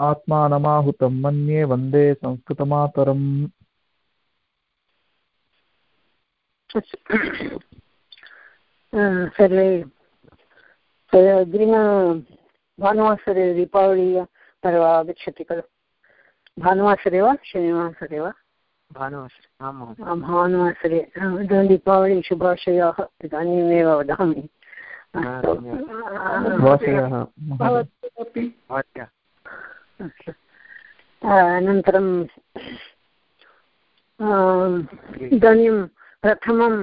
आत्मानमाहुतं मन्ये वंदे संस्कृतमातरम्। सर्वे अग्रिम भानुवासरे दीपावली पर्व आगच्छति खलु। भानुवासरे वा शनिवासरे वा? भानुवासरे भानुवासरे। दीपावली शुभाशयाः इदानीमेव वदामि। अनन्तरं इदानीं प्रथमम्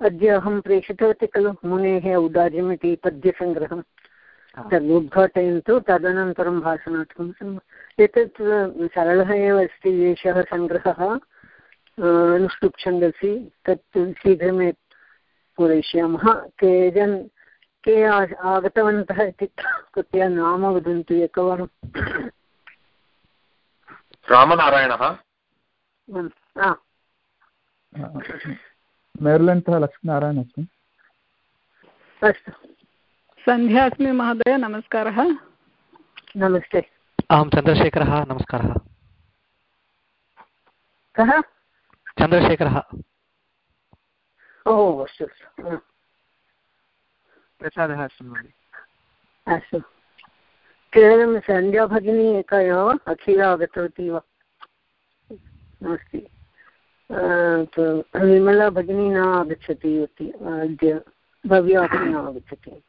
अद्य अहं प्रेषितवती खलु मुनेः औदार्यम् इति पद्यसङ्ग्रहं तद् उद्घाटयन्तु तदनन्तरं भाषणार्थं एतत् सरलः एव अस्ति एषः सङ्ग्रहः अनुष्टुप् छन्दसि तत् शीघ्रमेव पूरयिष्यामः. केचन के आगतवन्तः इति कृपया नाम वदन्तु एकवारं। रामनारायणः? मेर्लेण्ड्तः लक्ष्मीनारायण अस्मि। अस्तु। सन्ध्या अस्मि महोदय नमस्कारः। नमस्ते। अहं चन्द्रशेखरः नमस्कारः। कः? चन्द्रशेखरः। ओ अस्तु अस्तु। प्रसादः अस्ति महोदय। अस्तु। केवलं सन्ध्या भगिनी एका एव अखिला आगतवती वा? नास्ति। विमला भगिनी न आगच्छति इति अद्य भव्या अपि न आगच्छति।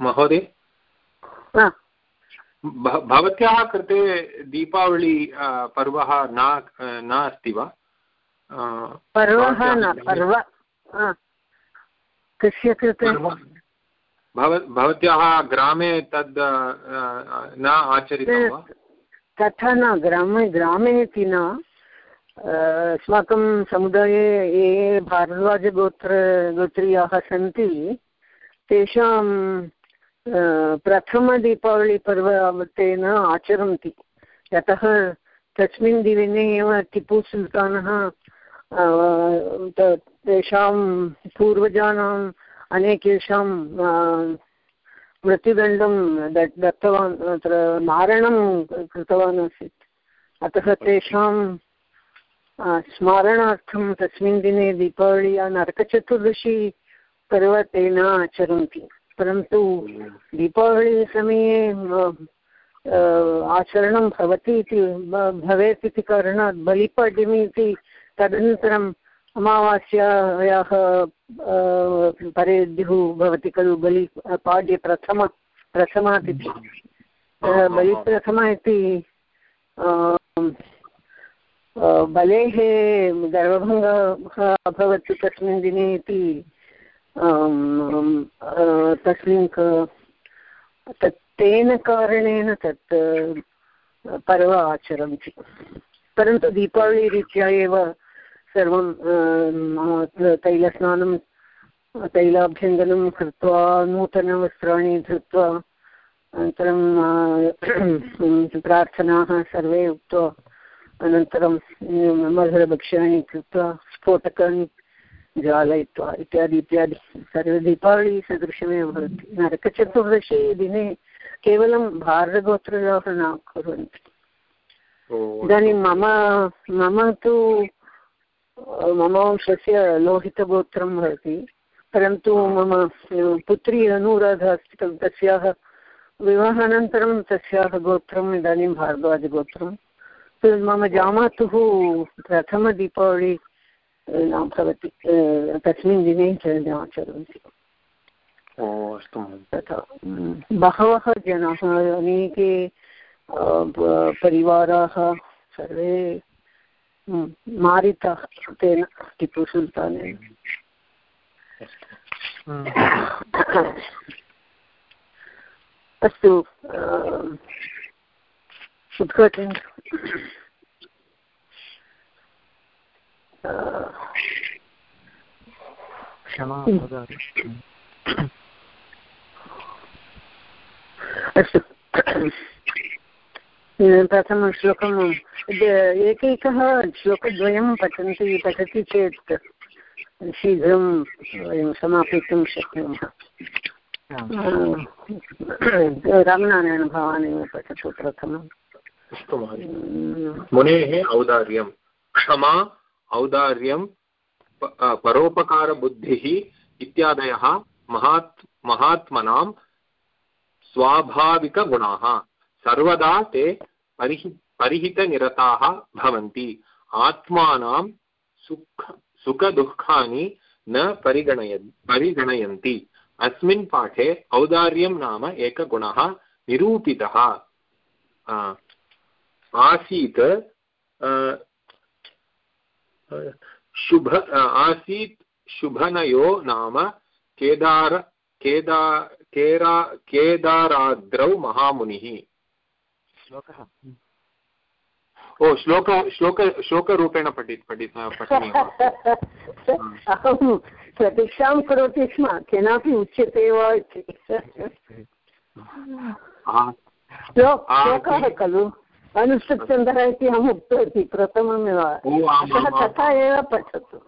महोदय? भवत्याः कृते दीपावली पर्वः न न अस्ति वा? पर्वः न पर्व कस्य कृते भवत्याः ग्रामे तद् न आचरितं तथा न ग्रामे ग्रामे इति न। अस्माकं समुदाये ये भारद्वाजगोत्र गोत्रीयाः सन्ति तेषां प्रथमदीपावलिपर्व तेन आचरन्ति। यतः तस्मिन् दिने एव टिपुसुल्तानः तेषां पूर्वजानाम् अनेकेषां मृत्युदण्डं दत्तवान्, अत्र मारणं कृतवान् आसीत्। अतः तेषां स्मारणार्थं तस्मिन् दिने दीपावळि नरकचतुर्दशी पर्व तेन आचरन्ति। परन्तु दीपावळिसमये आचरणं भवति इति भवेत् इति कारणात् बलिपाड्यमी इति तदनन्तरम् अमावास्यायाः परेद्युः भवति खलु बलि पाड्य प्रथम प्रथमातिथि बलिप्रथम इति बलेः गर्वभङ्गः अभवत् तस्मिन् दिने इति तस्मिन् तत् तेन कारणेन तत् पर्व आचरन्ति। परन्तु दीपावलिरीत्या एव सर्वं तैलस्नानं तैलाभ्यङ्गनं कृत्वा नूतनवस्त्राणि धृत्वा अनन्तरं प्रार्थनाः सर्वे उक्त्वा अनन्तरं मधुरभक्ष्याणि कृत्वा स्फोटकानि ज्वालयित्वा इत्यादि इत्यादि। सर्वे दीपावळि सदृशमेव भवति। नरकचतुर्दशी दिने केवलं भारतगोत्रजाः न कुर्वन्ति। इदानीं मम मम तु मम वंशस्य लोहितगोत्रं भवति परन्तु मम पुत्री अनुराधा अस्ति खलु तस्याः विवाहानन्तरं तस्याः गोत्रम् इदानीं भारद्वाजगोत्रं। मम जामातुः प्रथमदीपावळि न भवति तस्मिन् दिने आचरन्ति। तथा बहवः जनाः अनेके परिवाराः सर्वे मारिताः तेन टिपुसुल्तानेन अस्तु उद्घाटन क्षमा अस्तु प्रथमं श्लोकम् एकैकः श्लोकद्वयं पठन्ति पठति चेत् शीघ्रं वयं समापयितुं शक्नुमः। रामनारायणभवान् एव पठतु प्रथमम् अस्तु मुनेः औदार्यं। क्षमा औदार्यं परोपकारबुद्धिः इत्यादयः महात् महात्मनां स्वाभाविकगुणाः। सर्वदा ते परिहि, परिहितनिरताः भवन्ति। आत्मानां सुख, सुखदुःखानि न परिगणय, परिगणयन्ति। अस्मिन् पाठे औदार्यं नाम एकगुणः निरूपितः। आसीत् शुभ आसीत् शुभनयो नाम केदार, केदा, केरा, केदाराद्रौ महामुनिः। श्लोकः? ओ श्लोक श्लोक श्लोकरूपेण पठि पठि अहं प्रतीक्षां करोति स्म केनापि उच्यते वा इति। श्लोकः खलु? अनुष्ठुप्छन्दः इति अहम् उक्तवती प्रथममेव। अतः तथा एव पठतु।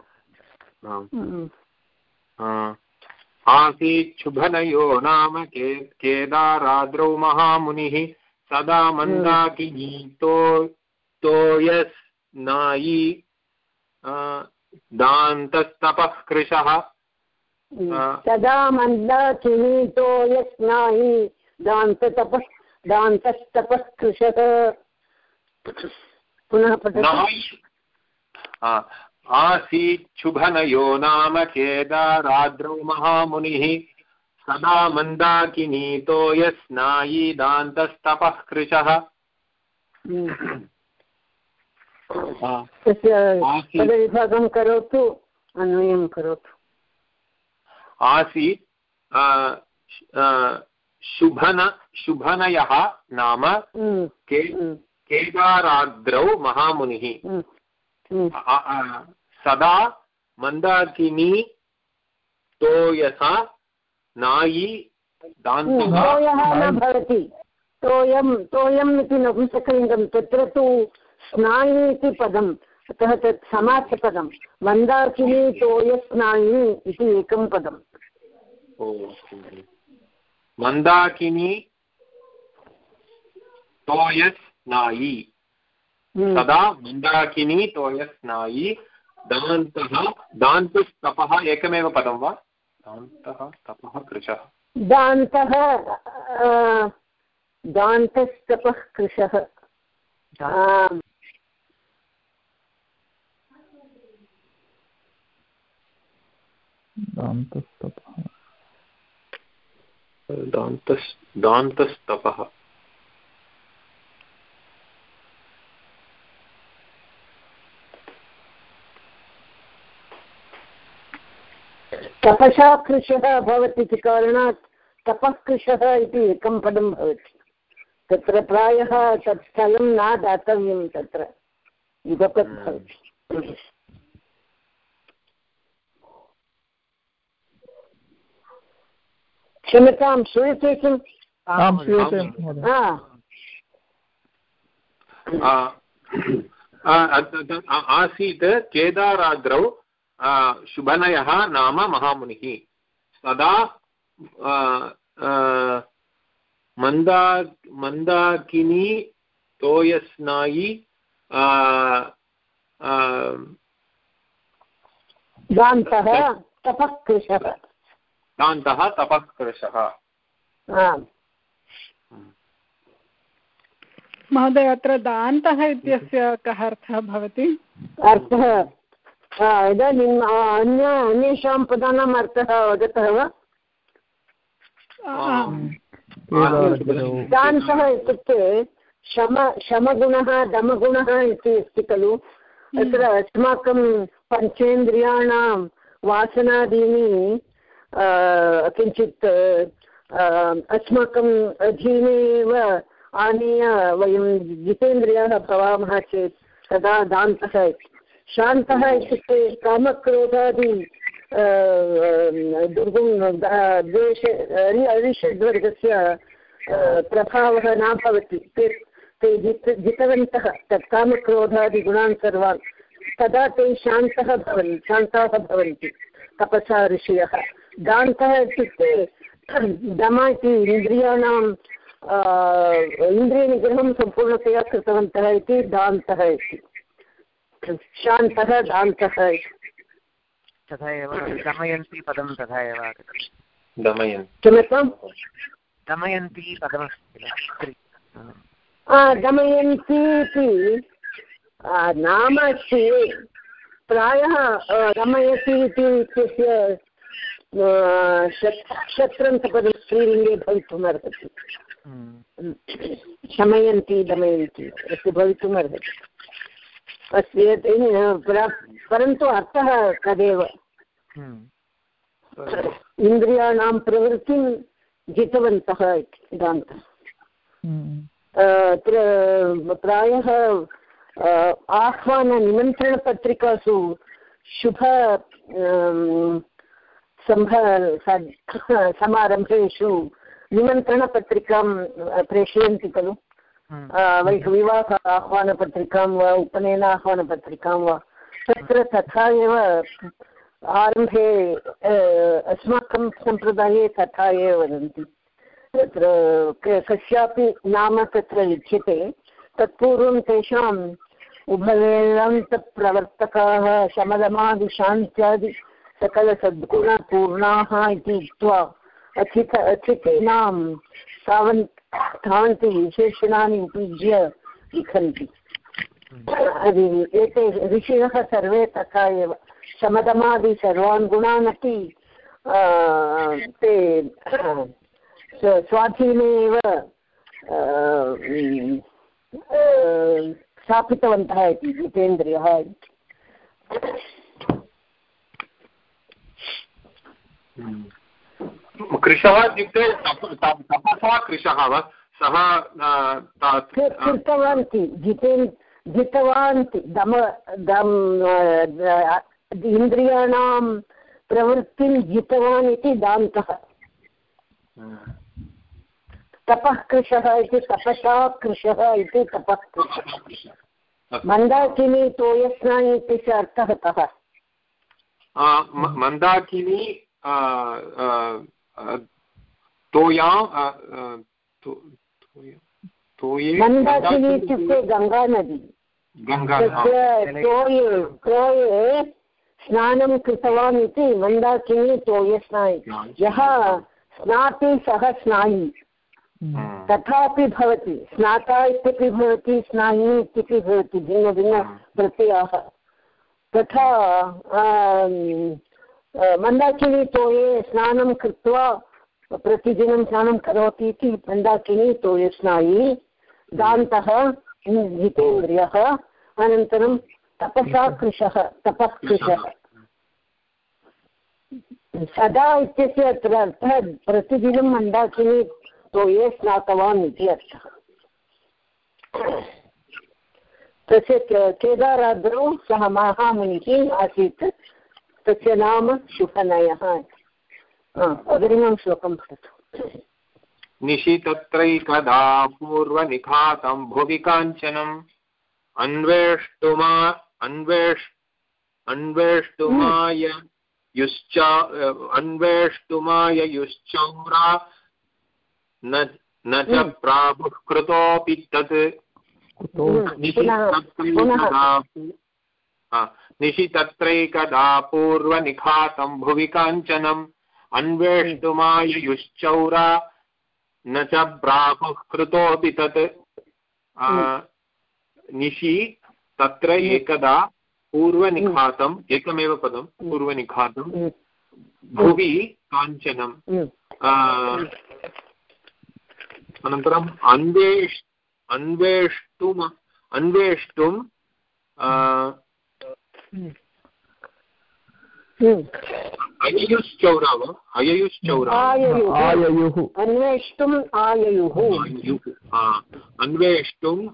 आसीत् शुभनयो नाम के केदाराद्रौ महामुनिः सदा मन्दाकिनी तो तोयस्नायी दान्तस्तपः कृशः सदा मन्दाकिनी तोयस्नायी दान्ततपः दान्तस्तपः कृशः पुनः आसीत् शुभनयो नाम केदाराद्रौ महामुनिः। सदा मन्दाकिनीतो यस्नायी दान्तस्तपः कृशः। तस्य पदविभागं करोतु अन्वयं करोतु। आसीत् शुभन शुभनयः नाम के केदाराद्रौ महामुनिः। सदा मन्दाकिनी तोयसा नायी तोयः न भवति। तोयं तोयम् इति नपुंसकलिङ्गं तत्र तु स्नायु इति पदम् अतः तत् समासपदं मन्दाकिनी तोयस्नायु इति एकं पदम्। मन्दाकिनी तोयस्नायी सदा मन्दाकिनी तोयस्नायी दान्तः दान्तस्तपः एकमेव पदं वा? दान्तः तपः कृशः। दान्तः दान्तस्तपः कृशः। दान्तस्तपः। तपसा कृशः भवति इति कारणात् तपः कृशः इति एकं पदं भवति। तत्र प्रायः तत् स्थलं न दातव्यं तत्र। युगपत् भवति। क्षम्यतां श्रूयते किम्? आं श्रूयते आसीत् केदाराद्रौ शुभनयः नाम महामुनिः। सदा मन्दा मन्दाकिनी तोयस्नायी दान्तः तपःकृशः। दान्तः तपःकृशः। महोदय अत्र दान्तः इत्यस्य कः अर्थः भवति? अर्थः इदानीम् अन्य अन्येषां पदानाम् अर्थः वदतः वा दान्तः इत्युक्ते शम शमगुणः दमगुणः इति अस्ति खलु अत्र अस्माकं पञ्चेन्द्रियाणां वासनादीनि किञ्चित् अस्माकम् अधीने एव आनीय वयं जितेन्द्रियः भवामः चेत् तदा दान्तः शान्तः इत्युक्ते कामक्रोधादि दुर्गुं द्वेष अरिषड्वर्गस्य प्रभावः न भवति। ते ते जित, जितवन्तः तत् कामक्रोधादिगुणान् सर्वान्, तदा ते शान्तः भवन्, शान्ताः भवन्ति, तपसा ऋषयः। दान्तः इत्युक्ते, दम इति इन्द्रियाणां इन्द्रियनिग्रहं सम्पूर्णतया कृतवन्तः इति दान्तः इति। शान्तः दान्तः तथा एव दमयन्ती पदं तथा एव किमर्थं दमयन्ती। पदमस्ति दमयन्ती इति नाम अस्ति। प्रायः रमयति इति इत्यस्य शत्रन्तपदं स्त्रीलिङ्गे भवितुम् अर्हति शमयन्ति दमयन्ति अस्तु भवितुम् अस्ति परन्तु अर्थः तदेव। इन्द्रियाणां प्रवृत्तिं जितवन्तः इति दान्तः अत्र प्रायः आह्वाननिमन्त्रणपत्रिकासु शुभ सम्भ समारम्भेषु निमन्त्रणपत्रिकां प्रेषयन्ति खलु। विवाह आह्वानपत्रिकां वा उपनयन आह्वानपत्रिकां वा तत्र तथा एव आरम्भे अस्माकं सम्प्रदाये तथा एव वदन्ति। तत्र कस्यापि नाम तत्र लिख्यते तत्पूर्वं तेषाम् उभवेदान्तप्रवर्तकाः शमदमादिशान्त्यादि सकलसद्गुणपूर्णाः इति उक्त्वा अचित अचितेनां तावन् तावन्ति विशेषणानि उपयुज्य लिखन्ति। एते ऋषयः सर्वे तथा एव, शमदमादि सर्वान् गुणान् ते स्वाधीने एव स्थापितवन्तः इति जितेन्द्रियः। कृशः इत्युक्ते तपसा कृशः वा? सः कृतवान् जितेन् जितवान् दम दम् इन्द्रियाणां प्रवृत्तिं जितवान् इति दान्तः। तपः कृशः इति तपसा कृशः इति तपः कृशः मन्दाकिनी तोयस्नायि इत्यस्य अर्थः कः मन्दाकिनी तोया मन्दाकिनी इत्युक्ते गङ्गानदी तोये तोये स्नानं कृतवान् इति मन्दाकिनी तोयस्नायि यः स्नाति सः स्नायि। हम्म। तथापि भवति स्नाता इत्यपि भवति स्नायु इत्यपि भवति भिन्नभिन्नप्रत्ययाः तथा मन्दाकिनी तोये स्नानं कृत्वा प्रतिदिनं स्नानं करोति इति मन्दाकिनी तोयस्नायी दान्तः जितेन्द्रियः अनन्तरं तपसा कृशः तपः कृशः सदा इत्यस्य अत्र अर्थः प्रतिदिनं मन्दाकिनी तो ये स्नातवान् इति अर्थः। तस्य केदाराद्रौ सः महामुनिः आसीत्। तस्य नाम शुभनयः अग्रिमं श्लोकं पठतु। निशितत्रैकदा पूर्वनिखातं भुवि काञ्चनम्। अन्वेष्टुमा अन्वेष् अन्वेष्टुमाय युश्च अन्वेष्टुमाय युश्चौरा न च हम्म। कृतोऽपि तत्। निशि तत्रैकदा पूर्वनिखातं भुवि काञ्चनम्। अन्वेष्टुमायुश्चौरा न च प्राहुः कृतोऽपि तत् हम्म। निशि तत्र एकदा पूर्वनिखातम् एकमेव पदं पूर्वनिखातं हम्म। भुवि काञ्चनम्। अनन्तरम् अन्वेष् अन्वेष्टुम् अन्वेष्टुं अययुश्चौरा वा अन्वेष्टुम् आययुः। अन्वेष्टुम्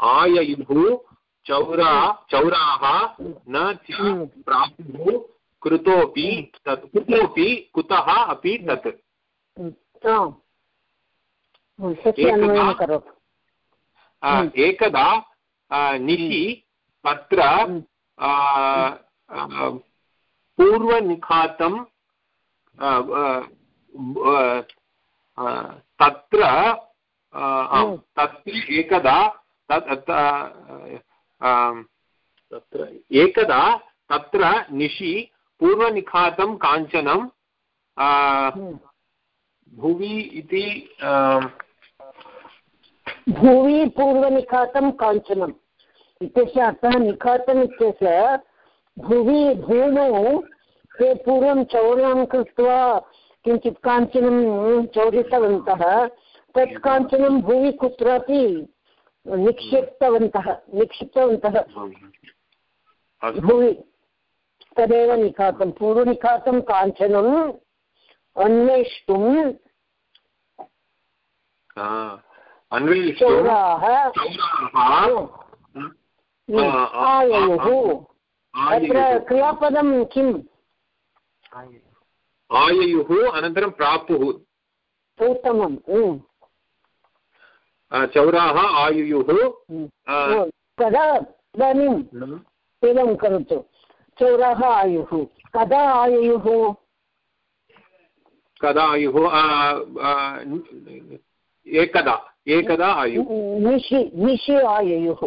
आययुः चौरा चौराः न प्राप्नुः कृतोपि तत् कुतोपि कुतः अपि तत्। एकदा निशि तत्र पूर्वनिखातं तत्र तत्र एकदा तत्र एकदा तत्र निशि पूर्वनिखातं काञ्चनं भुवि इति भुवि पूर्वनिखातं काञ्चनम्। इत्यस्य अर्थः निखातम् इत्यस्य भुवि भूमौ ते पूर्वं चौर्यं कृत्वा किञ्चित् काञ्चनं चौरितवन्तः तत् काञ्चनं भुवि कुत्रापि निक्षिप्तवन्तः निक्षिप्तवन्तः। भुवि तदेव निखातं पूर्वनिखातं काञ्चनम् अन्वेष्टुम् चौराः। आययुः अत्र क्रियापदं किम्? आययुः अनन्तरं प्रापुः उत्तमं चौराः आयुयुः कदा इदानीम् एवं करोतु। चौराः आयुः कदा आयुः कदा आयुः एकदा। एकदा आयुः निशि निशि आयुः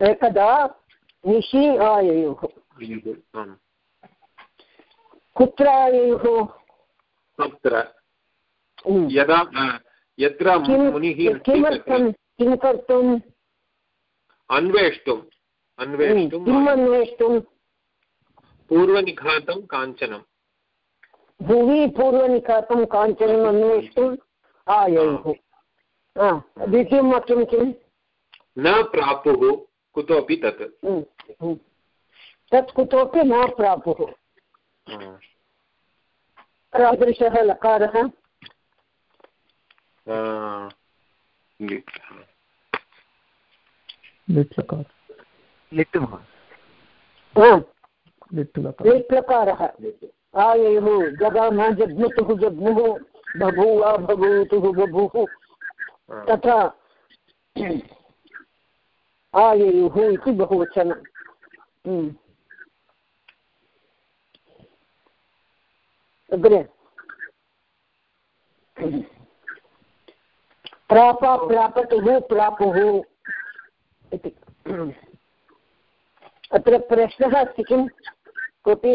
एकदा निशि आयुः कुत्र आयुः तत्र यदा यत्र मुनिः किमर्थं किं कर्तुम् अन्वेष्टुम् अन्वेष्टुं किम् अन्वेष्टुं पूर्वनिघातं काञ्चनम् भुवि पूर्वनिखातं काञ्चनम् अन्वेष्टुम् आययुः द्वितीयं वाक्यं किम् न प्रापुः कुतोपि तत्। तत् कुतोपि न प्रापुः। तादृशः लकारः। लिट्लकारः आययुः जगाम जग्मुतुः जग्मुः बभूव बभूतुः बभूः। तथा आययुः इति बहुवचनम् अग्रे। प्राप प्रापतुः प्रापुः इति। अत्र प्रश्नः अस्ति किं कोऽपि?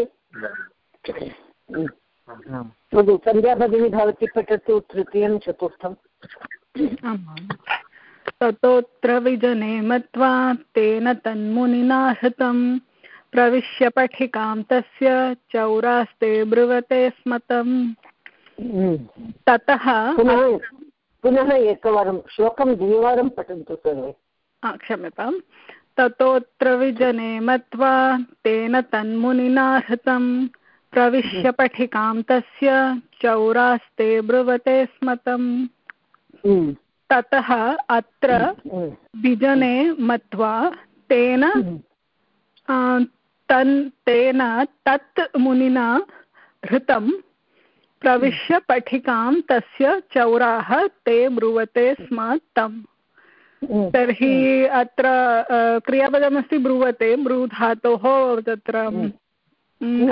वदतु सन्ध्या भगिनी भवती पठतु तृतीयं चतुर्थम्। ततोऽत्र विजने मत्वा तेन तन्मुनिना हृतं प्रविश्य पठिकां तस्य चौरास्ते ब्रुवते स्म तम् ततः पुनः एकवारं श्लोकं द्विवारं पठन्तु सर्वे। क्षम्यताम्। ततोऽत्र विजने मत्वा तेन तन्मुनिना हृतं प्रविश्य पठिकां तस्य चौरास्ते ब्रुवते स्म तम् ततः अत्र विजने मत्वा तेन तन् तेन तत् मुनिना हृतं प्रविश्य पठिकां तस्य चौराः ते ब्रुवते स्म तम्। तर्हि अत्र क्रियापदमस्ति ब्रुवते ब्रूधातोः तत्र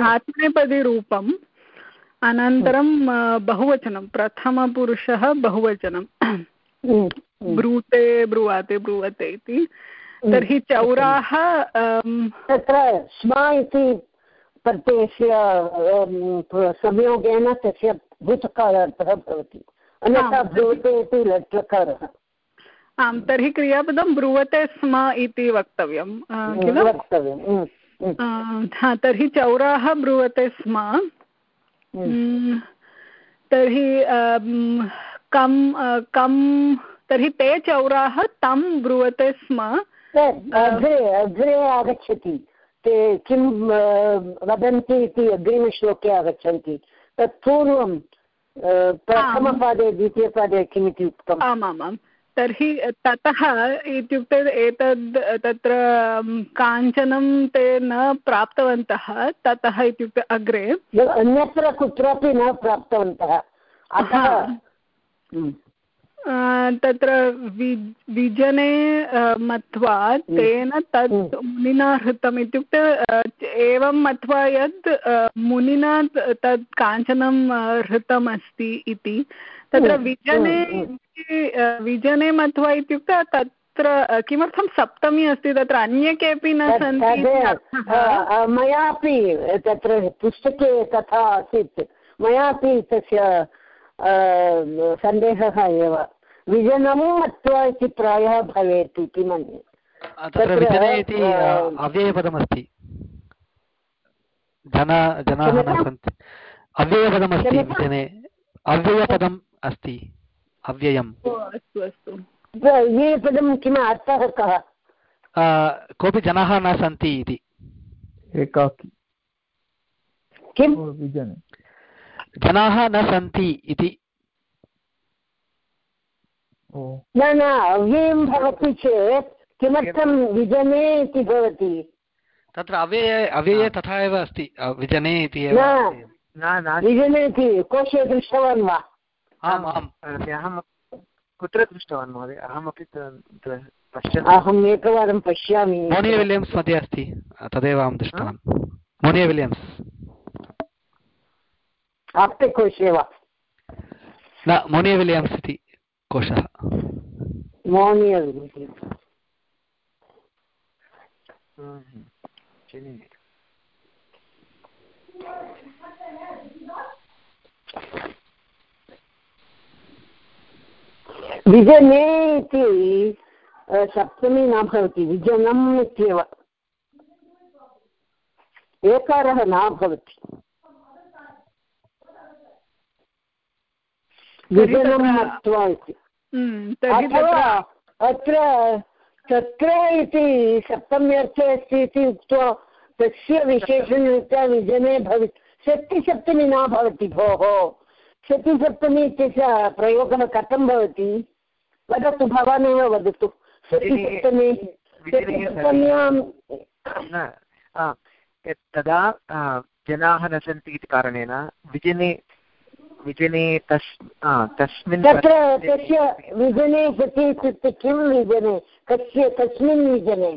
आत्मनेपदीरूपम्। अनन्तरं बहुवचनं प्रथमपुरुषः बहुवचनं। ब्रूते ब्रुवाते ब्रुवते इति। तर्हि चौराः तत्र स्म इति प्रत्ययस्य संयोगेन तस्य भूतकारार्थः भवति। अन्यथा ब्रुवते इति लट्लकारः आम् तर्हि क्रियापदं ब्रुवते स्म इति वक्तव्यं किल? वक्तव्यं। हा तर्हि चौराः ब्रुवते स्म। तर्हि कं कं तर्हि ते चौराः तं ब्रुवते स्म। अग्रे अग्रे आगच्छति। ते किं वदन्ति इति अग्रिमश्लोके आगच्छन्ति। तत् पूर्वं प्रथमपादे द्वितीयपादे किमिति उक्तम्? आमामाम्। तर्हि ततः इत्युक्ते एतद् तत्र काञ्चनं ते न प्राप्तवन्तः। ततः इत्युक्ते अग्रे। अन्यत्र कुत्रापि न प्राप्तवन्तः। अतः तत्र विजने मत्वा तेन तत् मुनिना हृतम् इत्युक्ते एवं मत्वा यत् मुनिना तत् काञ्चनं हृतमस्ति इति। तत्र विजने विजने मत्वा इत्युक्ते तत्र किमर्थं सप्तमी अस्ति तत्र अन्ये केपि न सन्ति मयापि तत्र पुस्तके तथा आसीत्। मयापि तस्य सन्देहः एव। विजनं मत्वा इति प्रायः भवेत् इति मन्ये। इति अव्ययपदमस्ति। जन जनाः न सन्ति। अव्ययपदमस्ति विजने। अव्ययपदम् अस्ति। अव्ययम्। अस्तु अस्तु। अव्ययपदं किम् अर्थः कः? कोऽपि जनाः न सन्ति इति। एकाकी। किं विजने। जनाः न सन्ति इति। न न अव्ययं भवति चेत् किमर्थं विजने इति भवति? तत्र अव्यये अव्यये तथा एव अस्ति विजने इति एव। विजने इति कोशे दृष्टवान् वा? आम् आम्। अहं कुत्र दृष्टवान् महोदय? अहमपि अहम् एकवारं पश्यामि। मोनिया विलियम्स् मध्ये अस्ति तदेव अहं दृष्टवान्। मोनिया विलियम्स्। आप्तकोशे वा न मोनिया विलियम्स् इति कोशः। मोनिया विजने इति सप्तमी न भवति विजनम् इत्येव। एकारः न भवति। विजनं मत्वा इति अथवा अत्र तत्र इति सप्तम्यर्थे अस्ति इति उक्त्वा तस्य विशेषणरीत्या विजने भवि शक्तिसप्तमी न भवति भोः। शक्तिसप्तमी इत्यस्य प्रयोगः कथं भवति? वदतु भवानेव वदतु। शक्तिसप्तमी शक्तिसप्तम्यां तदा जनाः न सन्ति इति कारणेन विजने विजने तस् तस्मिन् तत्र तस्य विजने सति इत्युक्ते किं विजने? कस्य कस्मिन् विजने?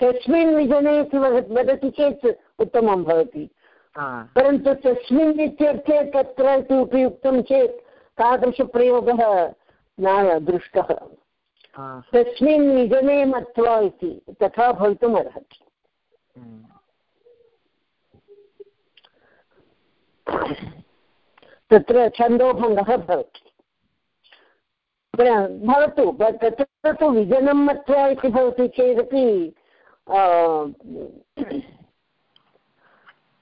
कस्मिन् विजने इति वदति चेत् उत्तमं भवति। परन्तु तस्मिन् इत्यर्थे तत्र इति उपयुक्तं चेत् तादृशप्रयोगः न दृष्टः। तस्मिन् विजने मत्वा इति तथा भवितुम् अर्हति। तत्र छन्दोभङ्गः भवति। भवतु तत्र तु विजनं मत्वा इति भवति चेदपि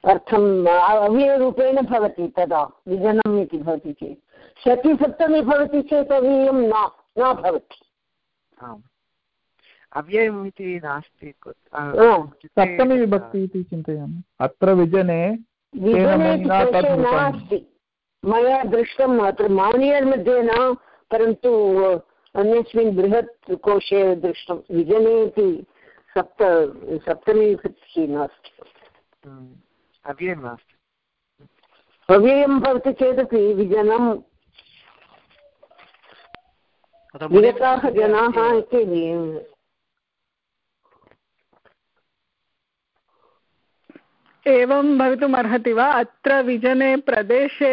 अर्थम् अव्ययरूपेण भवति तदा विजनम् इति भवति चेत्। शतिसप्तमी भवति चेत् अव्ययं न न भवति। अव्ययम् इति नास्ति सप्तमी विभक्ति इति चिन्तयामि। अत्र विजने नास्ति। मया दृष्टम् अत्र मानियर् मध्ये न परन्तु अन्यस्मिन् बृहत् कोशे दृष्टं विजने इति सप्त सप्तमी नास्ति। अव्ययं नास्ति। अव्ययं भवति चेदपि विजनं विगताः जनाः इति एवं भवितुम् अर्हति वा? अत्र विजने प्रदेशे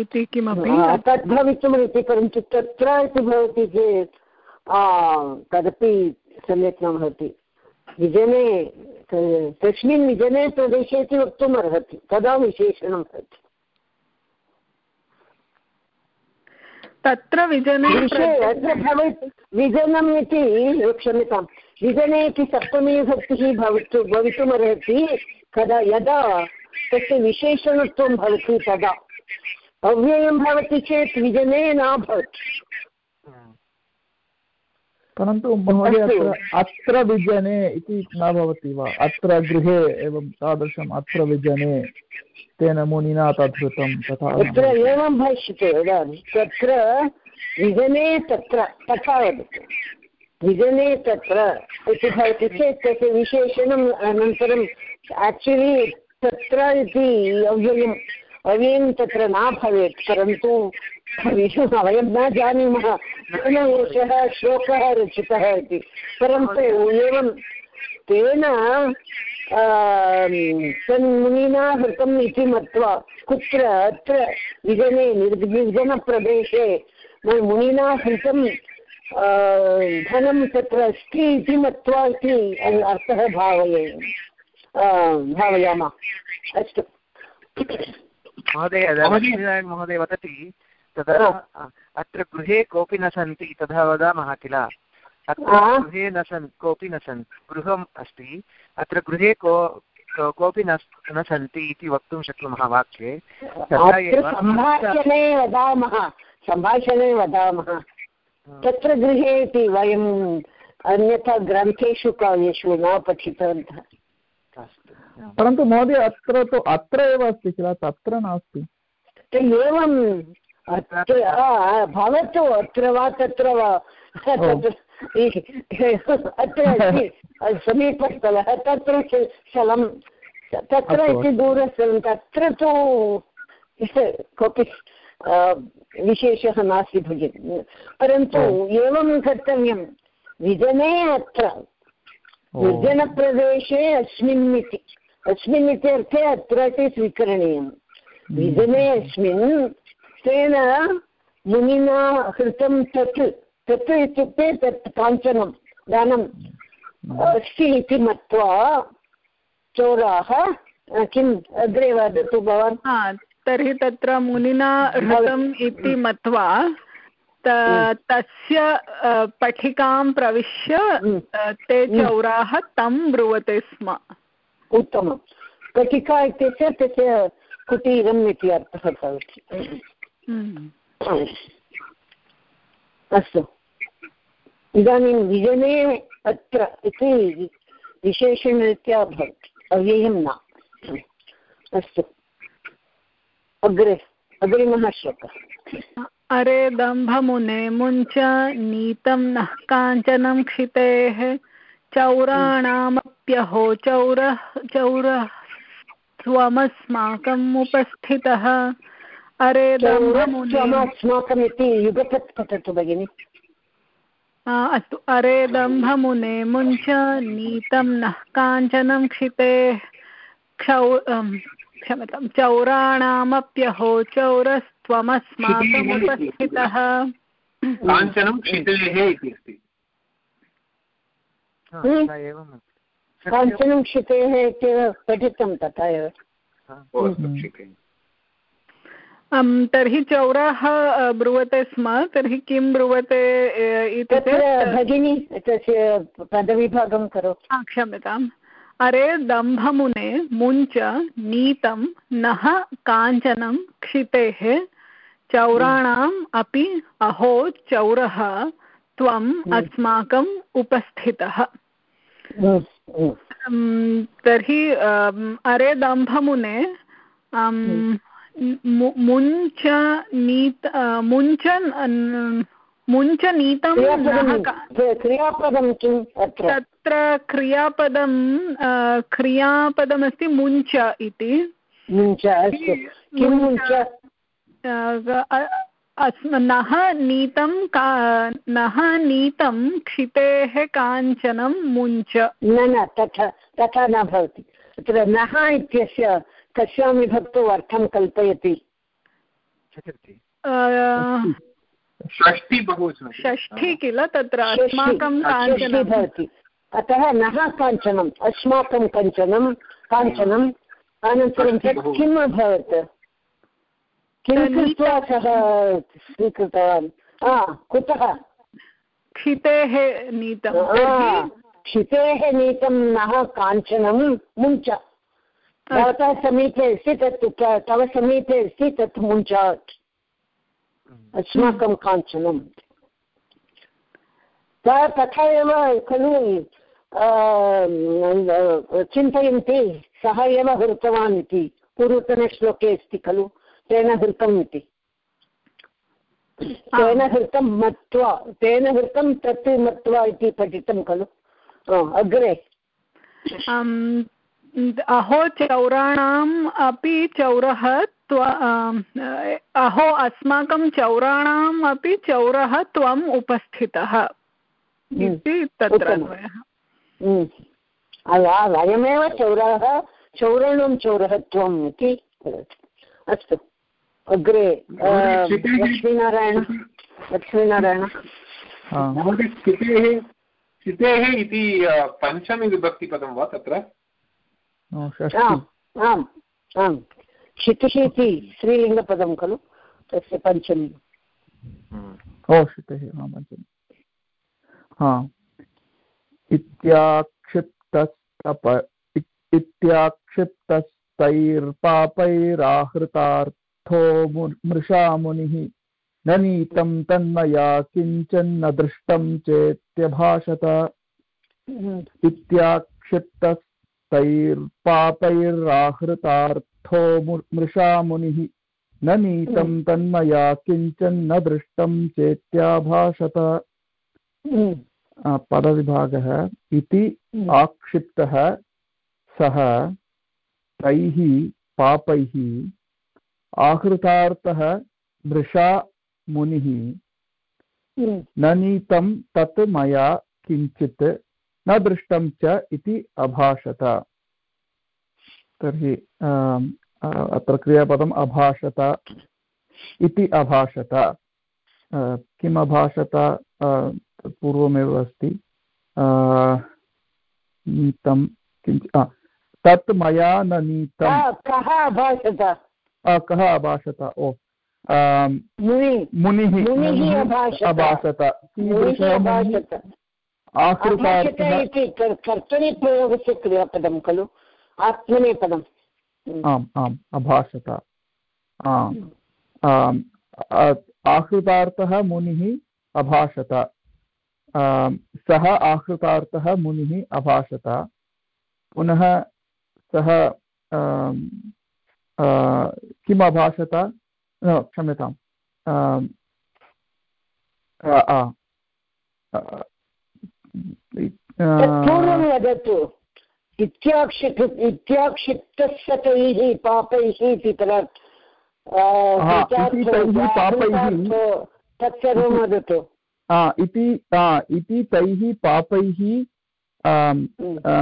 इति किमपि? तद् भवितुमर्हति परन्तु तत्र इति भवति चेत् तदपि सम्यक् न भवति। विजने तस्मिन् विजने प्रदेशे इति वक्तुम् अर्हति तदा विशेषणं भवति। तत्र विजने विजनम् इति क्षम्यतां इति सप्तमी भक्तिः भवतु भवितुमर्हति कदा यदा तस्य विशेषणत्वं भवति तदा। अव्ययं भवति चेत् विजने न भवति। परन्तु महोदय अत्र अत्र विजने इति न भवति वा? अत्र गृहे एवं तादृशम् अत्र विजने तेन मुनिना तद्धृतं तथा तत्र एवं भाष्यते वदामि तत्र विजने तत्र तथा वदतु। विजने तत्र इति भवति चेत् तस्य विशेषणम् अनन्तरम् आक्चुलि तत्र इति अव्ययम् अव्ययं तत्र न भवेत्, परन्तु वयं न जानीमः। नूनवर्षः श्लोकः रचितः इति। परन्तु एवं तेन तन्मुनिना हृतम् इति मत्वा कुत्र अत्र विजने निर्जनप्रदेशे मुनिना हृतं धनं तत्र अस्ति इति मत्वा इति अर्थः भावये। भावयामः। अस्तु। महोदय महोदय वदति तदा अत्र गृहे कोऽपि न सन्ति तथा वदामः किल? अत्र गृहे न सन् कोऽपि न सन् गृहम् अस्ति अत्र गृहे को कोऽपि न न सन्ति इति वक्तुं शक्नुमः वाक्ये। सम्भाषणे वदामः सम्भाषणे वदामः। तत्र गृहे इति वयम् अन्यथा ग्रन्थेषु काव्येषु न पठितवन्तः। परन्तु महोदय अत्र तु अत्र एव अस्ति किल? तत्र नास्ति। एवं भवतु अत्र वा तत्र वा। अत्र समीपस्थलः तत्र स्थलं तत्र इति दूरस्थलं तत्र तु कोऽपि विशेषः नास्ति भगिनि परन्तु एवं कर्तव्यं विजने अत्र निर्जनप्रदेशे अस्मिन् इति अस्मिन् इति अर्थे अत्र इति स्वीकरणीयं विजने अस्मिन् तेन मुनिना हृतं तत् तत् इत्युक्ते तत् काञ्चनं दानम् अस्ति इति मत्वा चोराः किम् अग्रे वदतु भवान् तर्हि तत्र मुनिना हृतम् इति मत्वा तस्य पठिकां प्रविश्य ते चौराः तं ब्रुवते स्म। उत्तमं। पठिका इत्यस्य तस्य कुटीरम् इति अर्थः भवति। अस्तु। इदानीं विजने अत्र इति विशेषणरीत्या भवति। अव्ययं न। अस्तु। अग्रे अग्रिमः श्लोकः अरे दम्भमुने मुञ्च नीतं नः काञ्चनं क्षितेः चौराणामप्यहो चौरः चौरः त्वमस्माकम् उपस्थितः। अरे अस्माकम् इति युगपत् पठतु भगिनि। अस्तु। अरे दम्भमुने मुञ्च नीतं नः काञ्चनं क्षिते क्षौ क्षम्यतां चौराणामप्यहो चौरस्त्वमस्माकम् उपस्थितः काञ्चनं क्षितेः इति अस्ति। काञ्चनं क्षितेः इत्येव पठितं तथा एव। तर्हि चौराः ब्रुवते स्म तर्हि किं ब्रुवते इति भगिनी तस्य पदविभागं करोतु। क्षम्यताम्। अरे दम्भमुने मुञ्च नीतं नः काञ्चनं क्षितेः चौराणाम् अपि अहो चौरः त्वम् अस्माकम् उपस्थितः। तर्हि अरे दम्भमुने मुञ्च नीत मुञ्च मुञ्च नीतं क्रियापदं किं तत्र क्रियापदं क्रियापदमस्ति मुञ्च इति। मुञ्च अस्तु। किं मुञ्च नः नीतं का नः नीतं क्षितेः काञ्चनं मुञ्च। न न तथा तथा न भवति। तत्र नः इत्यस्य कस्यां विभक्तौ अर्थं कल्पयति। षष्ठी बहु षष्ठी किल तत्र अस्माकं काञ्चनं भवति। अतः नः काञ्चनम् अस्माकं कञ्चनं काञ्चनम्। अनन्तरं तत् किम् अभवत्? किं कृत्वा सः स्वीकृतवान्? कुतः? क्षितेः नीतं क्षितेः नीतं नः काञ्चनं मुञ्च। भवतः समीपे अस्ति तत् तव समीपे अस्ति तत् मुञ्चात्। अस्माकं काञ्चनम्। तथा एव खलु चिन्तयन्ति सः एव हृतवान् इति। पूर्वतनश्लोके अस्ति खलु तेन हृतम् इति। तेन हृतं मत्वा तेन हृतं तत् मत्वा इति पठितं खलु। अग्रे। अहो चौराणाम् अपि चौरः अहो अस्माकं चौराणाम् अपि चौरः त्वम् उपस्थितः हम्म। इति तत्र वयमेव चौरः चौराणां चौरः त्वम् इति अस्तु। अग्रे लक्ष्मीनारायण लक्ष्मीनारायण। महोदय स्थितेः स्थितेः इति पञ्चमी विभक्तिपदं वा तत्र? आम् आम्। क्षितिः इति स्त्रीलिङ्गपदं खलु? तस्य पञ्चमी। ओ क्षितिः पञ्चमी। हा। इत्याक्षिप्तस्तप इत्याक्षिप्तस्तैर्पापैराहृतार्थो मृषा मुनिः न नीतं तन्मया किञ्चन्न दृष्टं चेत्यभाषत। हम्म। तैर्पापैराहृतार्थो मृषा मुनिः न नीतं हम्म। तन्मया किंचन न दृष्टं चेत्याभाषत हम्म। पदविभागः इति हम्म। आक्षिप्तः सः तैः पापैः आहृतार्थः मृषा मुनिः न नीतं तत् मया किञ्चित् न दृष्टं च इति अभाषत तर्हि अत्र क्रियापदम् अभाषत इति अभाषत। किम् अभाषत? पूर्वमेव अस्ति। नीतं किञ्चित् तत् मया न नीतं कः अभाषत? कः अभाषत? ओ मुनिः। अभाषत। इति कर्तनीप्रयोगस्य क्रियापदं खलु। आत्मनेपदम्। आम् आम् अभाषत आहृतार्थः मुनिः अभाषत सः आहृतार्थः मुनिः अभाषत पुनः सः किम् अभाषत क्षम्यताम्। वदतु। इत्याक्षिप् इत्याक्षिप्तस्य पापैः इति तत्सर्वं वदतु। इति तैः पापैः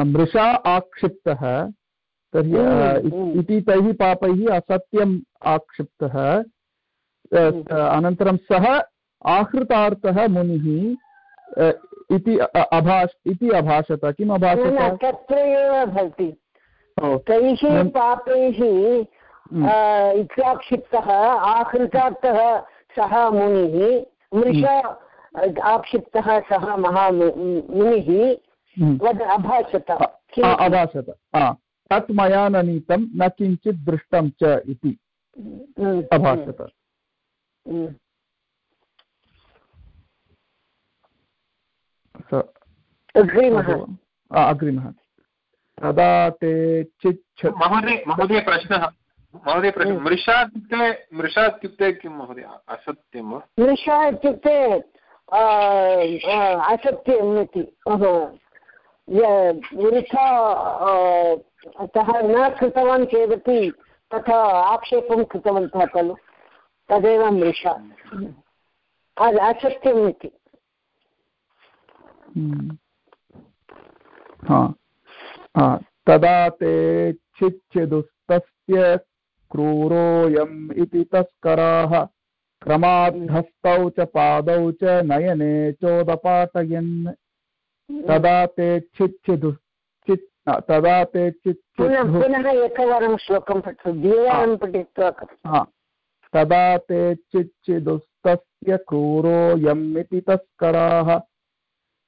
मृषा आक्षिप्तः। तर्हि हम्म, हम्म। इति तैः पापैः असत्यम् आक्षिप्तः। हम्म। अनन्तरं सः आहृतार्थः मुनिः इति अभाष इति अभाषत किम् अभाषत तत्र एव भवति। तैः पापैः हम्म। इत्याक्षिप्तः आहृतार्थः सः मुनिः मृषा हम्म। आक्षिप्तः सः महामुनिः हम्म। वद अभाषत अभाषत तत् मया न नीतं न किञ्चित् दृष्टं च इति। अभाषत अग्रिमः। अग्रिमः। तदा ते चिच्छ महोदय महोदय प्रश्नः। महोदय प्रश्नः। हम्म। मृषा इत्युक्ते मृषा इत्युक्ते किं महोदय? असत्यं वा मृषा इत्युक्ते असत्यम् इति। वृथा अतः न कृतवान् चेदपि तथा आक्षेपं कृतवन्तः खलु। तदेव मृषा। असत्यम् इति। तदा ते छिच्छिदुस्तस्य क्रूरोऽयम् इति तस्कराः। क्रमाद्धस्तौ च पादौ च नयने चोदपाटयन्। तदा ते छिच्छिदु तदा ते पुनः एकवारं श्लोकं द्विवारं पठित्वा तदा ते चिच्चिदुस्तस्य क्रूरोऽयम् इति तस्कराः।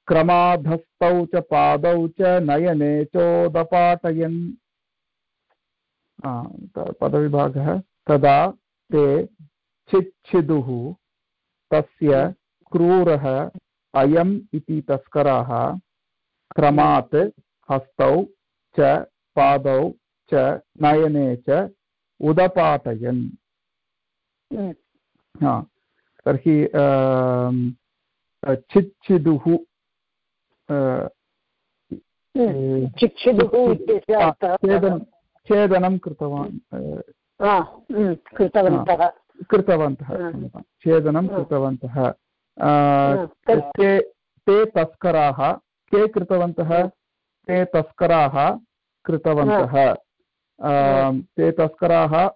क्रमाधस्तौ च पादौ च नयने चोदपाटयन्। पदविभागः। तदा ते छिच्छिदुः तस्य क्रूरः अयम् इति तस्कराः क्रमात् हस्तौ च पादौ च नयने च उदपाटयन्। तर्हि छेदनं कृतवान् कृतवन्तः। कृतवन्तः छेदनं कृतवन्तः। ते ते तस्कराः के कृतवन्तः? ते तस्कराः कृतवन्तः। ते तस्कराः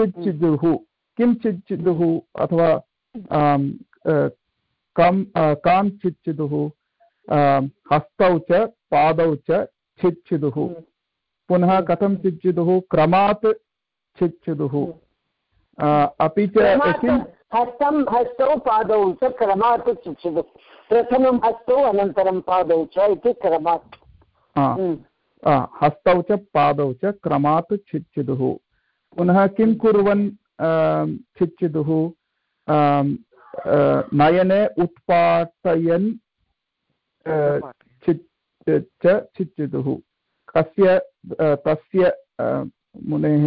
चिच्चिदुः किं चिच्चिदुः अथवा कं कां चिच्चिदुः हस्तौ च पादौ च चिच्चिदुः पुनः कथं चिच्चिदुः क्रमात् चिच्चिदुः अपि च हस्तं हस्तौ पादौ च क्रमात् चिच्चिदुः प्रथमं हस्तौ अनन्तरं पादौ च इति क्रमात्। हस्तौ च पादौ च क्रमात् चिच्चिदुः पुनः किं कुर्वन् चिच्चिदुः नयने उत्पाटयन् च चिच्चिदुः कस्य तस्य मुनेः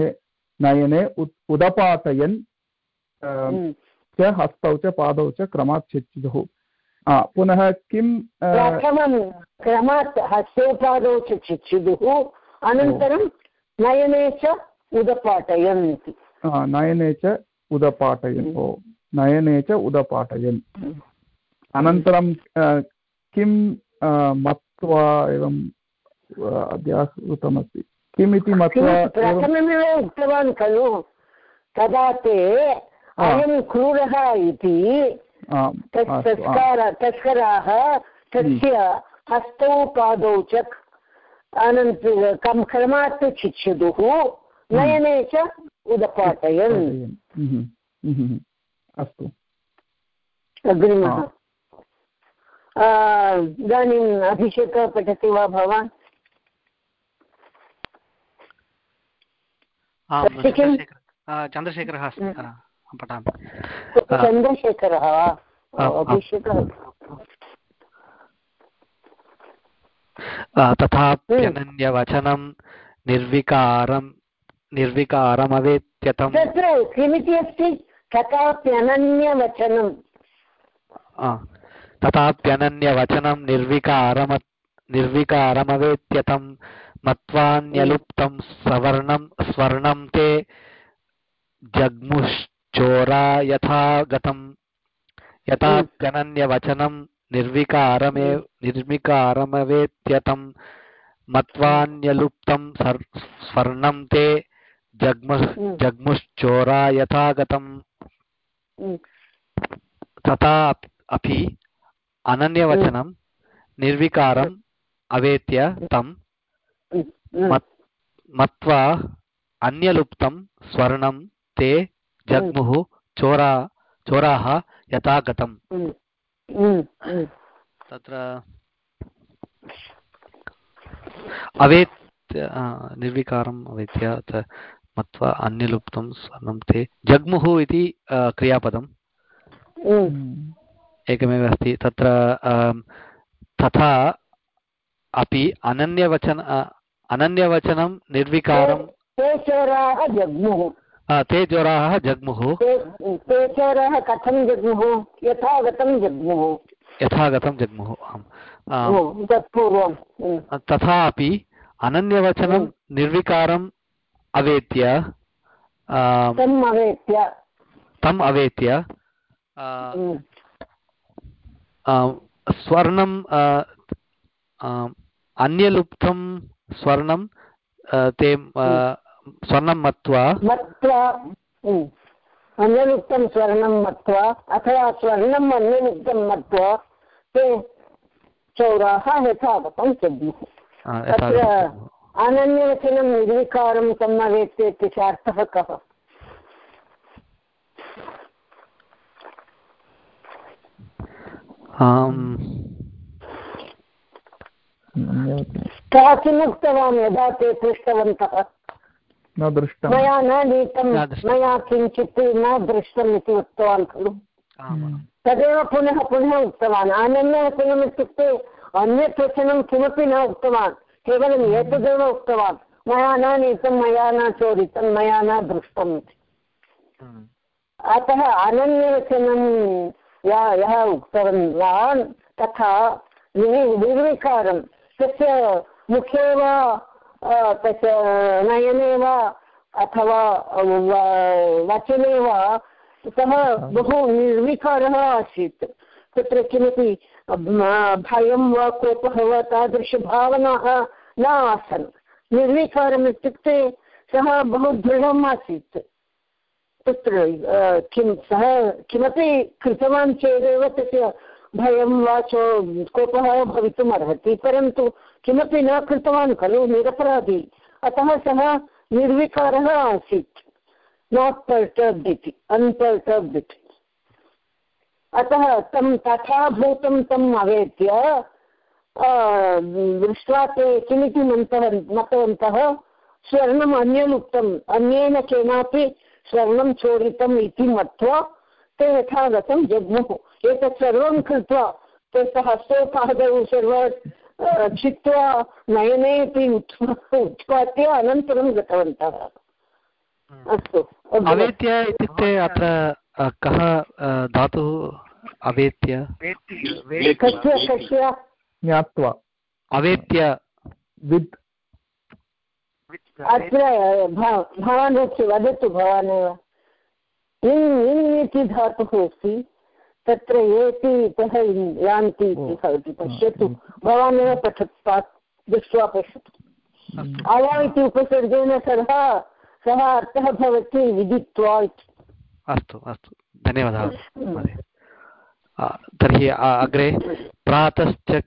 नयने उत् उदपाटयन् च हस्तौ च पादौ च क्रमात् चिच्चिदुः पुनः किं प्रथमं क्रमात् हस्ते पादौ च चिच्चिदुः अनन्तरं नयने च उदपाटयन् इति। नयने च उदपाटयन् ओ। नयने च उदपाटयन् अनन्तरं किं मत्वा एवं अध्याहृतमस्ति किमिति मत्वा प्रथममेव उक्तवान् खलु तदा ते अयं क्रूरः इति तस्कार तस्कराः तस्य हस्तौ पादौ च अनन्तरं क्रमात् चिच्छुदुः नयने च उदपाटयन् अस्तु। अग्रिमः। इदानीम् अभिषेकः पठति वा भवान्? चन्द्रशेखरः। अस्ति। पठामि। चन्द्रशेखरः वा? अभिषेकः। तथाप्यनन्यवचनं निर्विकारं निर्विकारमवेत्यतं तत्र किमिति अस्ति? तथाप्यनन्यवचनं तथाप्यनन्यवचनं निर्विकारम निर्विकारमवेत्यतं मत्वान्यलुप्तं सवर्णं स्वर्णं ते जग्मुश्चोरा यथा गतं यथाप्यनन्यवचनं निर्विकारमे निर्विकारमवेत्यतं मत्वान्यलुप्तं स्वर्णं ते जग्मुश्चोरा यथा गतम् तथा अपि अनन्यवचनं निर्विकारम् अवेत्य तं मत्वा अन्यलुप्तं स्वर्णं ते जग्मुः चोरा चोराः यथा गतम् तत्र अवेत्य निर्विकारम् अवेत्य मत्वा अन्यलुप्तं स्वर्णं ते जग्मुः इति क्रियापदम् एकमेव अस्ति। तत्र तथा अपि अनन्यवचन अनन्यवचनं निर्विकारं ते चोराः जग्मुः ते चोराः जग्मुः ते चोराः कथं जग्मुः यथा गतं जग्मुः यथा गतं जग्मुः आम् तत्पूर्वं तथापि अनन्यवचनं निर्विकारम् अवेत्य तम् अवेत्य। स्वर्णं अन्यलुप्तं स्वर्णं ते स्वर्णं मत्वा। मत्वा अन्यलुप्तं स्वर्णं मत्वा अथवा स्वर्णम् अन्यलुप्तं मत्वा ते चौराः यथागतं जग्मुः तत्र अनन्यवचनं निर्विकारं सम्मवेत् इत्यस्य अर्थः कः? कः किमुक्तवान् यदा ते पृष्टवन्तः। न दृष्टं मया न नीतं मया किञ्चित् न दृष्टम् इति उक्तवान् खलु। तदेव पुनः पुनः उक्तवान्। अनन्यवचनम् इत्युक्ते अन्यत् वचनं किमपि न उक्तवान्। केवलम् एतदेव उक्तवान्। मया न नीतं मया न चोरितं मया न दृष्टम् इति। हम्म। अतः अनन्यवचनं या यः उक्तवान् तथा निर्विकारं तस्य मुखे वा तस्य नयने वा अथवा वचने वा सः बहु निर्विकारः आसीत्। तत्र किमपि भयं वा कोपः वा तादृशभावनाः न आसन् निर्विकारम् इत्युक्ते सः बहु दृढम् आसीत्। तत्र किं, सः किमपि कृतवान् चेदेव तस्य भयं वा चो कोपः भवितुम् अर्हति, परन्तु किमपि न कृतवान् खलु, निरपराधी। अतः सः निर्विकारः आसीत्। नाट् पर्टर्ब्ड् इति अन्पर्टर्ब्ड् इति। अतः तं तथा भूतं तम् अवेद्य दृष्ट्वा ते किमिति मन्तः मतवन्तः स्वर्णम् अन्यनुक्तम् अन्येन केनापि स्वर्णं चोरितम् इति मत्वा ते यथा गतं जग्मुः एतत् सर्वं कृत्वा तस्य सर्व छित्त्वा नयने अपि उत्पाद्य अनन्तरं गतवन्तः अस्तु अवेत्य इत्युक्ते अत्र कः धातुः अवेत्य कस्य कस्य ज्ञात्वा। अवेत्य। वित्। अत्र भवान् वदतु भवान् एव। इन् इन् इति धातुः अस्ति तत्र एति इतः यान्ति इति भवति। पश्यतु भवान् एव पठतु दृष्ट्वा पश्यतु। अया इति उपसर्गेण सह सः अर्थः भवति विदित्वा इति। अस्तु अस्तु। धन्यवादः तर्हि अग्रे प्रातश्च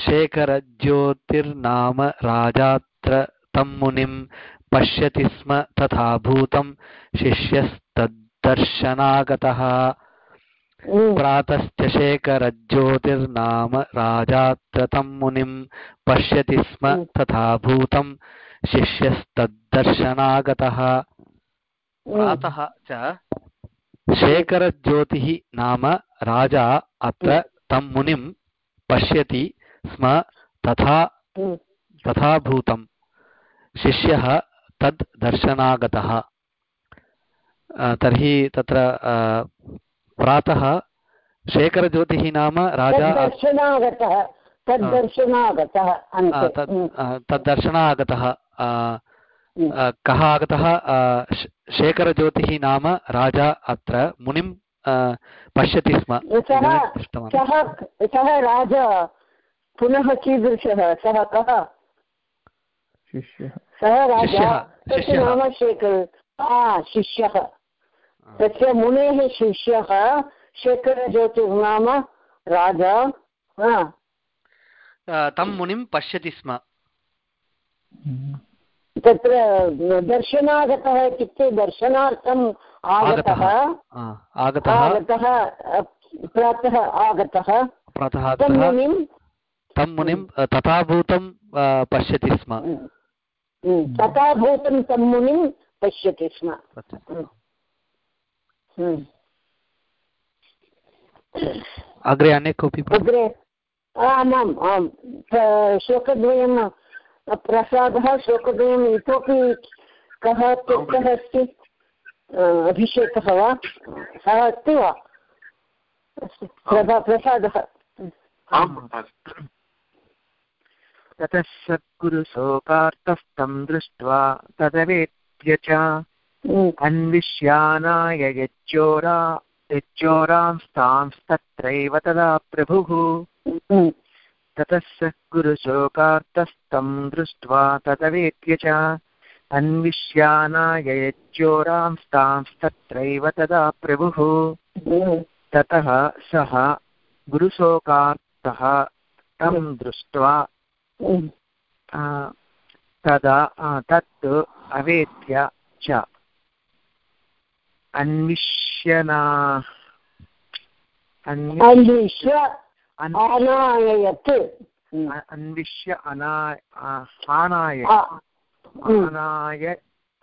शेखरज्योतिर्नाम राजात्र तं मुनिं पश्यति स्म तथा भूतं शिष्यस्तद्दर्शनागतः। प्रातश्च शेखरज्योतिर्नाम राजात्र तं मुनिं पश्यति स्म तथा भूतं शिष्यस्तद्दर्शनागतः। प्रातः च। शेखरज्योतिः नाम राजा अत्र तं मुनिं पश्यति स्म तथा तथा भूतं शिष्यः तद् दर्शनागतः। तर्हि तत्र प्रातः शेखरज्योतिः नाम राजा दर्शनागतः तद्दर्शनागतः तद्दर्शनागतः कः आगतः? शेखरज्योतिः नाम राजा अत्र मुनिं पश्यति स्म। सः राजा पुनः कीदृशः? सः कः? सः राजा। तस्य नाम शेखर। शिष्यः। तस्य मुनेः शिष्यः शेखरज्योतिर्नाम राजा। तं मुनिं पश्यति स्म। तत्र दर्शनागतः इत्युक्ते दर्शनार्थम् आगतः। आगतः। प्रातः आगतः। प्रातः तं मुनिं तं मुनिं तथा भूतं पश्यति स्म। तथा भूतं तं मुनिं पश्यति स्म। अग्रे अन्य कोऽपि अग्रे आमाम् आम्। श्लोकद्वयं प्रसादः श्लोकद्वयम् इतोपि कः त्यक्तः अस्ति? अभिषेकः वा? सः अस्ति वा? प्रसादः। ततः सद्गुरुशोकार्तस्तं दृष्ट्वा तदवेत्य च अन्विष्यानाय यच्चोरा, यच्चोरांस्तांस्तत्रैव तदा प्रभुः। ततः स दृष्ट्वा तदवेत्य च अन्विष्यानाय यच्चोरांस्तांस्तत्रैव तदा प्रभुः। ततः सः गुरुशोकार्तः तं दृष्ट्वा तदा तत् अवेत्य च। अन्विष्यना अन्विष्य अनाययत्। अन्विष्य अना आनाय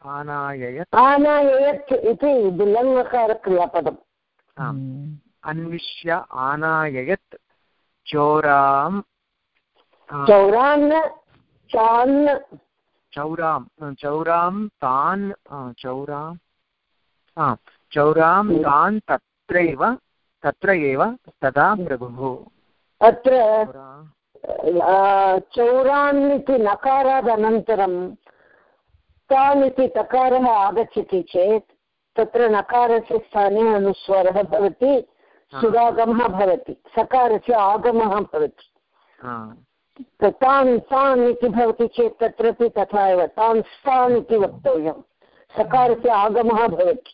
आनाययत्। आनाययत् इति लङ्लकारक्रियापदम् अन्विष्य आनाययत्। चौरां चौरान् चान्। चौरां चौरां तान् चौरा चौरां तान् तत्रैव तत्र एव तदा प्रभुः। अत्र चौरान् इति नकारादनन्तरं तान् इति तकारः आगच्छति चेत् तत्र नकारस्य स्थाने अनुस्वारः भवति सुरागमः भवति सकारस्य आगमः भवति। तान् तान् इति भवति चेत् तत्रापि तथा एव तान् स्थान् इति वक्तव्यं सकारस्य आगमः भवति।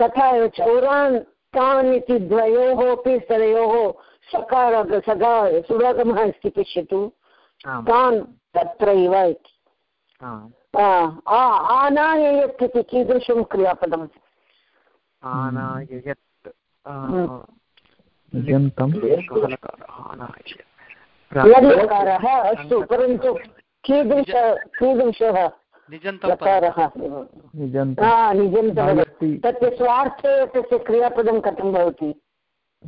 तथा एव चौरान् तान् इति द्वयोः अपि स्तरयोः सकार सगा सुरागमः अस्ति पश्यतु। तान् तत्रैव इति। आनाययत् इति कीदृशं क्रियापदम्? आनाययत्। लकारः अस्तु परन्तु कीदृश कीदृशः लकारः निजन्तः तस्य स्वार्थे तस्य क्रियापदं कथं भवति?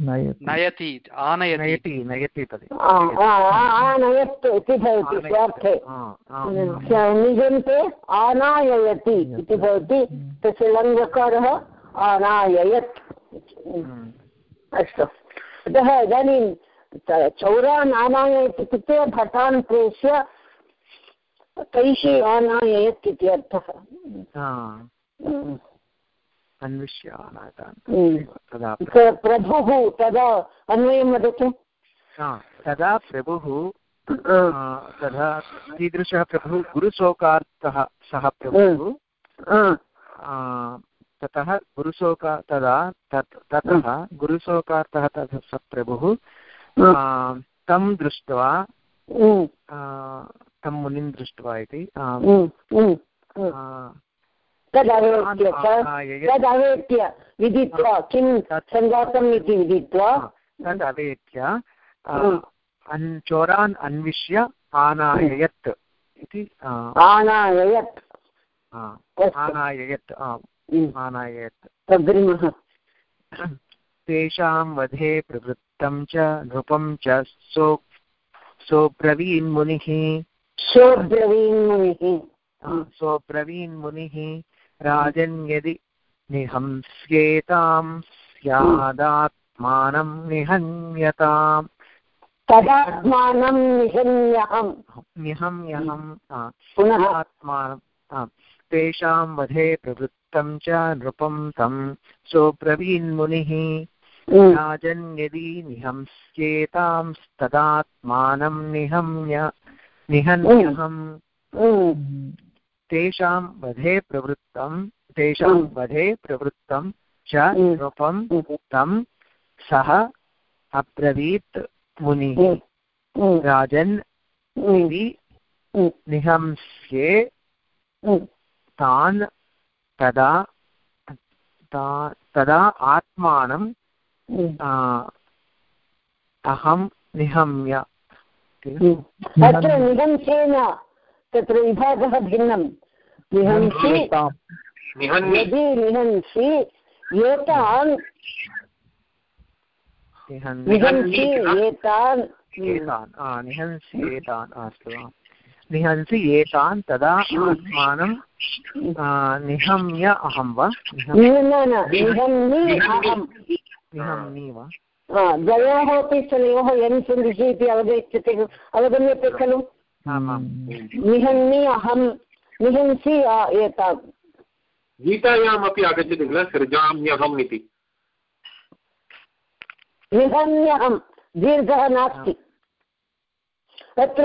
नयति। आनयति। नयति आनयत् इति भवति स्वार्थे। निजन्ते आनाययति इति भवति। तस्य आनाययत्। अस्तु। अतः इदानीं चौरान् आनाययत् इत्युक्ते भटान् प्रेष्य तैः आनाययत् इति अर्थः। अन्विष्य प्रभुः तदा अन्वयं वदतु। तदा प्रभुः तदा कीदृशः प्रभुः? गुरुशोकार्थः सः प्रभुः। ततः गुरुशोका तदा तत् ततः गुरुशोकार्थः ततः स प्रभुः। तं दृष्ट्वा तं मुनिं दृष्ट्वा इति तदवेत्य विदित्वा किं सङ्गातम् इति विदित्वा? तदवेत्य चोरान् अन्विष्य आनाययत् इति आनाययत्। आनाययत् आनाययत्। तेषां वधे प्रवृत्तं च नृपं च सो सोब्रवीन्मुनिः सोब्रवीन्मुनिः सोब्रवीन्मुनिः राजन् यदि निहंस्येतां स्यादात्मानं निहन्यताम्। तदात्मानं निहन्यहं निहम्यहं पुनः आत्मानं तेषां वधे प्रवृत्तं च नृपं तं सोब्रवीन्मुनिः राजन् यदि निहंस्येतांस्तदात्मानं निहम्य निहन्यहम् तेषां वधे प्रवृत्तं तेषां वधे प्रवृत्तं च नृपं तं सः अब्रवीत् मुनिः। राजन् इति निहंस्ये तान् तदा तदा आत्मानं अहं निहम्य। अत्र निहंसेन तत्र विभागः भिन्नं निहंसि यदि निहंसि एतान् निहंसि एतान् निहंसि एतान् अस्तु। निहंसि एतान् तदा आत्मानं निहम्य अहं वा? वा द्वयोः अपि स्तनयोः यन् सन्दृशि इति अवगच्छते अवगम्यते खलु। निहन्नि अहं निहंसि एताम् गीतायामपि आगच्छति किल? सृजाम्यहम् इति। निहन्यहं दीर्घः नास्ति। तत्र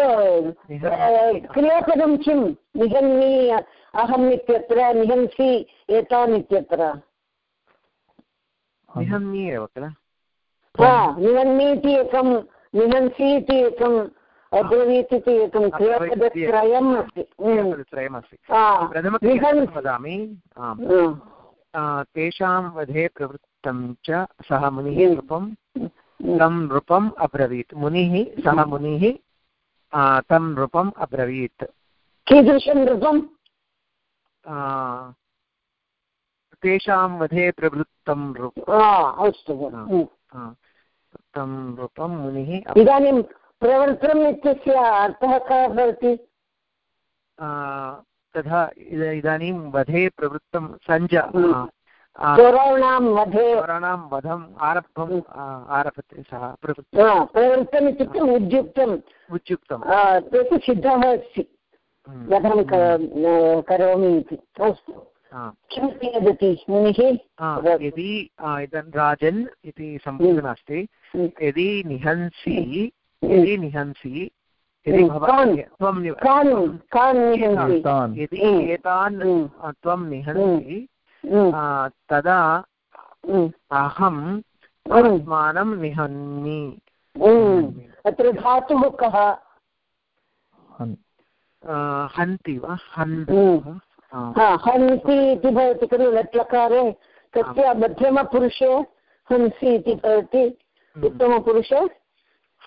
क्रियापदं किं? निहन्नि अहम् इत्यत्र निहंसि एतान् इत्यत्र। निहन्नि एव किल? निहन्नि इति एकं निहंसि इति एकम् अब्रवीत् इति एकं। क्रियापदत्रयम् अस्ति। त्रयमस्ति प्रथमं वदामि? तेषां वधे प्रवृत्तं च सः मुनिः नृपं तं नृपम् अब्रवीत्। मुनिः सः मुनिः तं नृपम् अब्रवीत्। कीदृशं नृपं तेषां वधे प्रवृत्तं अस्तु तं रूपं मुनिः इदानीं प्रवृत्तम् इत्यस्य अर्थः कः भवति? तथा इदानीं वधे प्रवृत्तं सञ्ज चोराणां वधे चोराणां वधम् आरब्धम् आरभते सः प्रवृत्तम् इत्युक्ते उद्युक्तम्। उद्युक्तं तत् सिद्धः अस्ति। वधं करोमि इति। अस्तु। किमपि वदति मुनिः? यदि इदं राजन् इति सम्बोधनास्ति यदि निहंसि यदि निहंसि यदि यदि एतान् त्वं निहन्ति तदा अहम् आत्मानं निहन्मि। अत्र धातुः कः हन्ति वा? हन्ति इति भवति खलु लट्लकारे तस्य मध्यमपुरुषे हंसि इति भवति उत्तमपुरुषे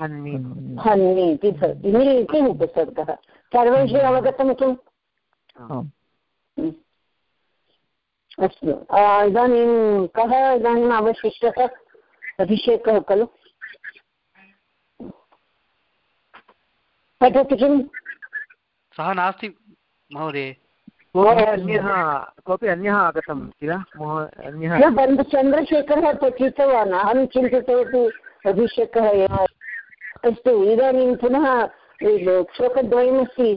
हन्मि हन्मि इति भवति। नि इति उपसर्गः? सर्वैः अवगतं किम्? अस्तु। इदानीं कः इदानीम् अवशिष्टः? अभिषेकः खलु। पठति किम्? सः नास्ति महोदय। अन्यः कोऽपि अन्यः आगतं किल अन्यः चन्द्रशेखरः पठितवान् अहं चिन्तितवती अभिषेकः एव अस्तु इदानीं पुनः श्लोकद्वयमस्ति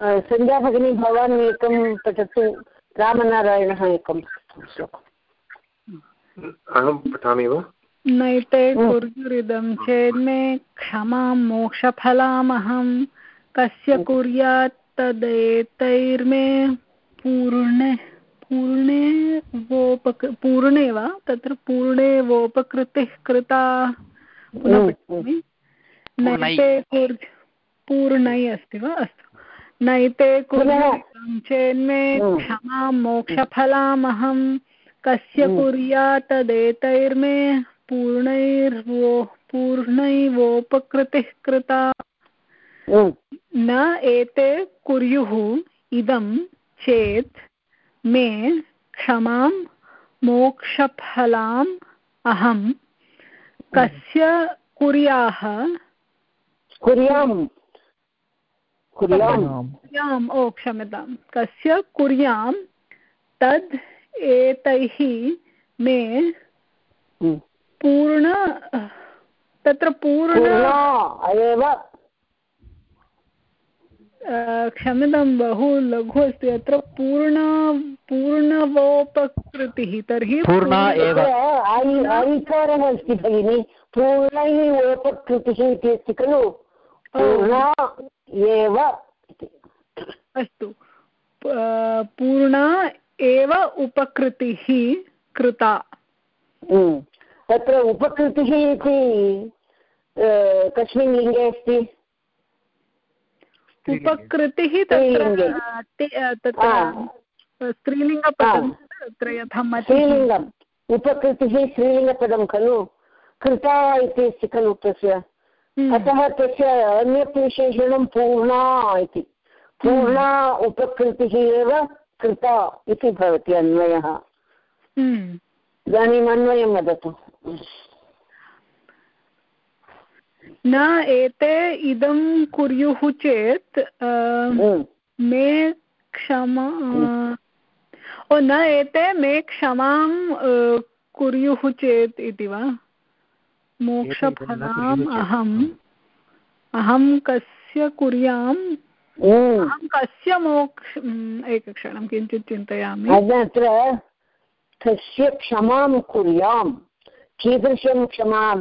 सन्ध्या भगिनी भवान् एकं पठतु रामनारायणः एकं अहं पठामि वा? नैते कुर्युरिदं चेन्मे क्षमां मोक्षफलामहं कस्य कुर्यात् तदेतैर्मे पूर्णे पूर्णे वोपक पूर्णे वा? तत्र पूर्णे वोपकृतिः कृता। पुनः पठामि। नैते पूर्णै। अस्ति वा? अस्तु। नैते कुर्यां चेन्मे क्षमां मोक्षफलामहं। कस्य कुर्या तदेतैर्मे? पूर्णैर्वो पूर्णैवोपकृतिः कृता। न एते कुर्युः। इदं चेत् मे क्षमां मोक्षफलाम् अहं। कस्य कुर्याः? कुर्यां कुर्याम्। ओ क्षम्यतां। कस्य कुर्यां तद् एतैः मे पूर्ण तत्र पूर्ण एव क्षम्यतां बहु लघु अस्ति अत्र पूर्ण पूर्णवोपकृतिः तर्हि ऐकारः अस्ति भगिनि पूर्णैः ओपकृतिः इति अस्ति खलु पूर्णा एव। अस्तु। पूर्णा एव उपकृतिः कृता। तत्र उपकृतिः इति कस्मिन् लिङ्गे अस्ति? उपकृतिः तत्र स्त्रीलिङ्गपदं तत्र यथा स्त्रीलिङ्गम्। उपकृतिः स्त्रीलिङ्गपदं खलु। कृता इति अस्ति खलु तस्य। अतः तस्य अन्यत् विशेषणं पूर्णा इति। पूर्णा उपकृतिः एव कृता इति भवति अन्वयः। इदानीम् अन्वयं वदतु। न एते इदं कुर्युः चेत् मे क्षमा ओ। न एते मे क्षमां कुर्युः चेत् इति वा? मोक्षफलाम् अहम् अहं कस्य कुर्याम्? अहं कस्य मोक्ष एकक्षणं किञ्चित् चिन्तयामि। अत्र कस्य क्षमां कुर्यां कीदृशं क्षमां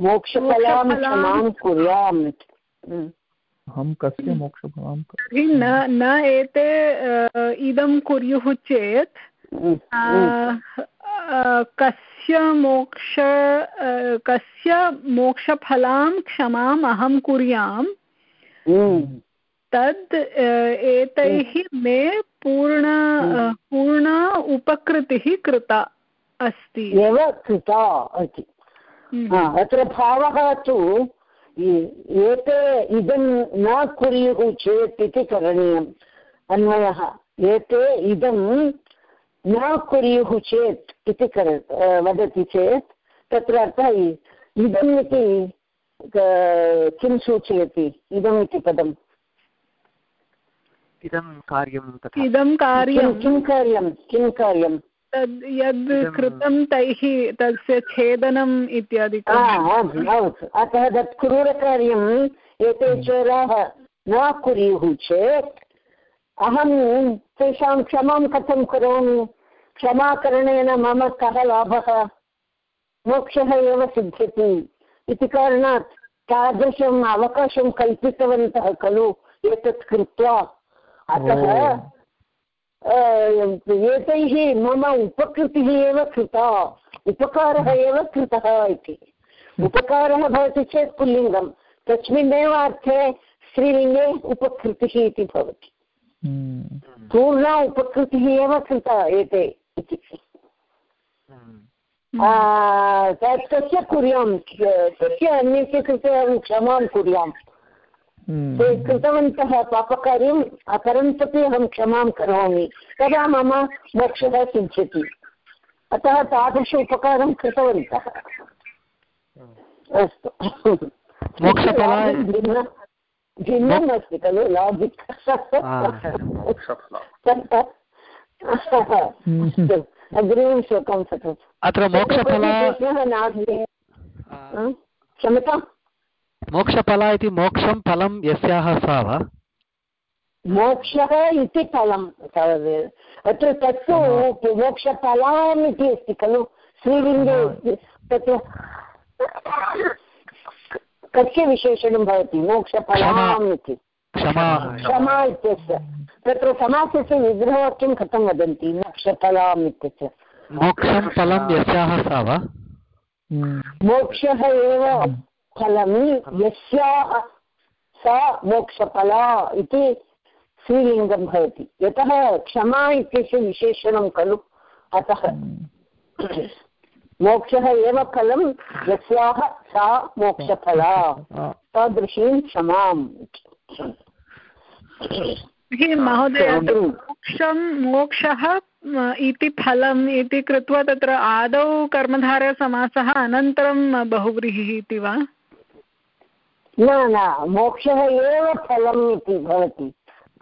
मोक्षफलां क्षमां कुर्याम्। अहं कस्य मोक्षफलां तर्हि न न एते इदं कुर्युः चेत् कस्य मोक्ष कस्य मोक्षफलां क्षमाम् अहं कुर्याम् तद् एतैः मे पूर्ण पूर्णा उपकृतिः कृता अस्ति। एव कृता इति। अत्र भावः तु एते इदं न कुर्युः चेत् इति करणीयम्। अन्वयः एते इदं न कुर्युः चेत् इति कर वदति चेत् तत्र अर्थः इदम् इति किं सूचयति? इदम् इति पदम्। इदं कार्यं इदं कार्यं। किं कार्यं? किं कार्यं तद् यद् कृतं तैः तस्य छेदनम् इत्यादिकम् अतः तत् क्रूरकार्यम् एते चोराः न कुर्युः चेत् अहं तेषां क्षमां कथं करोमि? क्षमाकरणेन मम कः लाभः? मोक्षः एव सिद्ध्यति। इति कारणात् तादृशम् अवकाशं कल्पितवन्तः खलु एतत् कृत्वा। अतः एतैः मम उपकृतिः एव कृता। उपकारः एव कृतः इति। उपकारः भवति चेत् पुल्लिङ्गं तस्मिन्नेव अर्थे स्त्रीलिङ्गे उपकृतिः इति भवति। हम्म। पूर्णा उपकृतिः एव कृता एते इति। तस्य कुर्यां तस्य अन्यस्य कृते अहं क्षमां कुर्याम् हम्म। ते कृतवन्तः पापकार्यम् अपरन्तपि अहं क्षमां करोमि। तदा मम मोक्षः सिद्ध्यति। अतः तादृश उपकारं कृतवन्तः। अस्तु। भिन्नम् अस्ति खलु लाजिक् अग्रिमं श्लोकं पठतु। अत्र मोक्षफला क्षम्यताम्? मोक्षफला इति मोक्षं फलं यस्याः सा? वा मोक्षः इति फलं अत्र तत्तु मोक्षफलाम् इति अस्ति खलु? श्रीलिङ्गे तत्र कस्य विशेषणं भवति? मोक्षफलाम् इति। क्षमा इत्यस्य। तत्र समासस्य विग्रहवाक्यं कथं वदन्ति? मोक्षफलाम् इत्यस्य। मोक्षं फलं यस्याः सा? वा मोक्षः एव फलं यस्याः सा मोक्षफला इति स्त्रीलिङ्गं भवति। यतः क्षमा इत्यस्य विशेषणं खलु। अतः मोक्षः एव फलं यस्याः सा मोक्षफला। तादृशीं क्षमाम्। महोदय मोक्षं मोक्षः इति फलम् इति कृत्वा तत्र आदौ कर्मधारयसमासः अनन्तरं बहुव्रीहिः इति वा? न न मोक्षः एव फलम् इति भवति।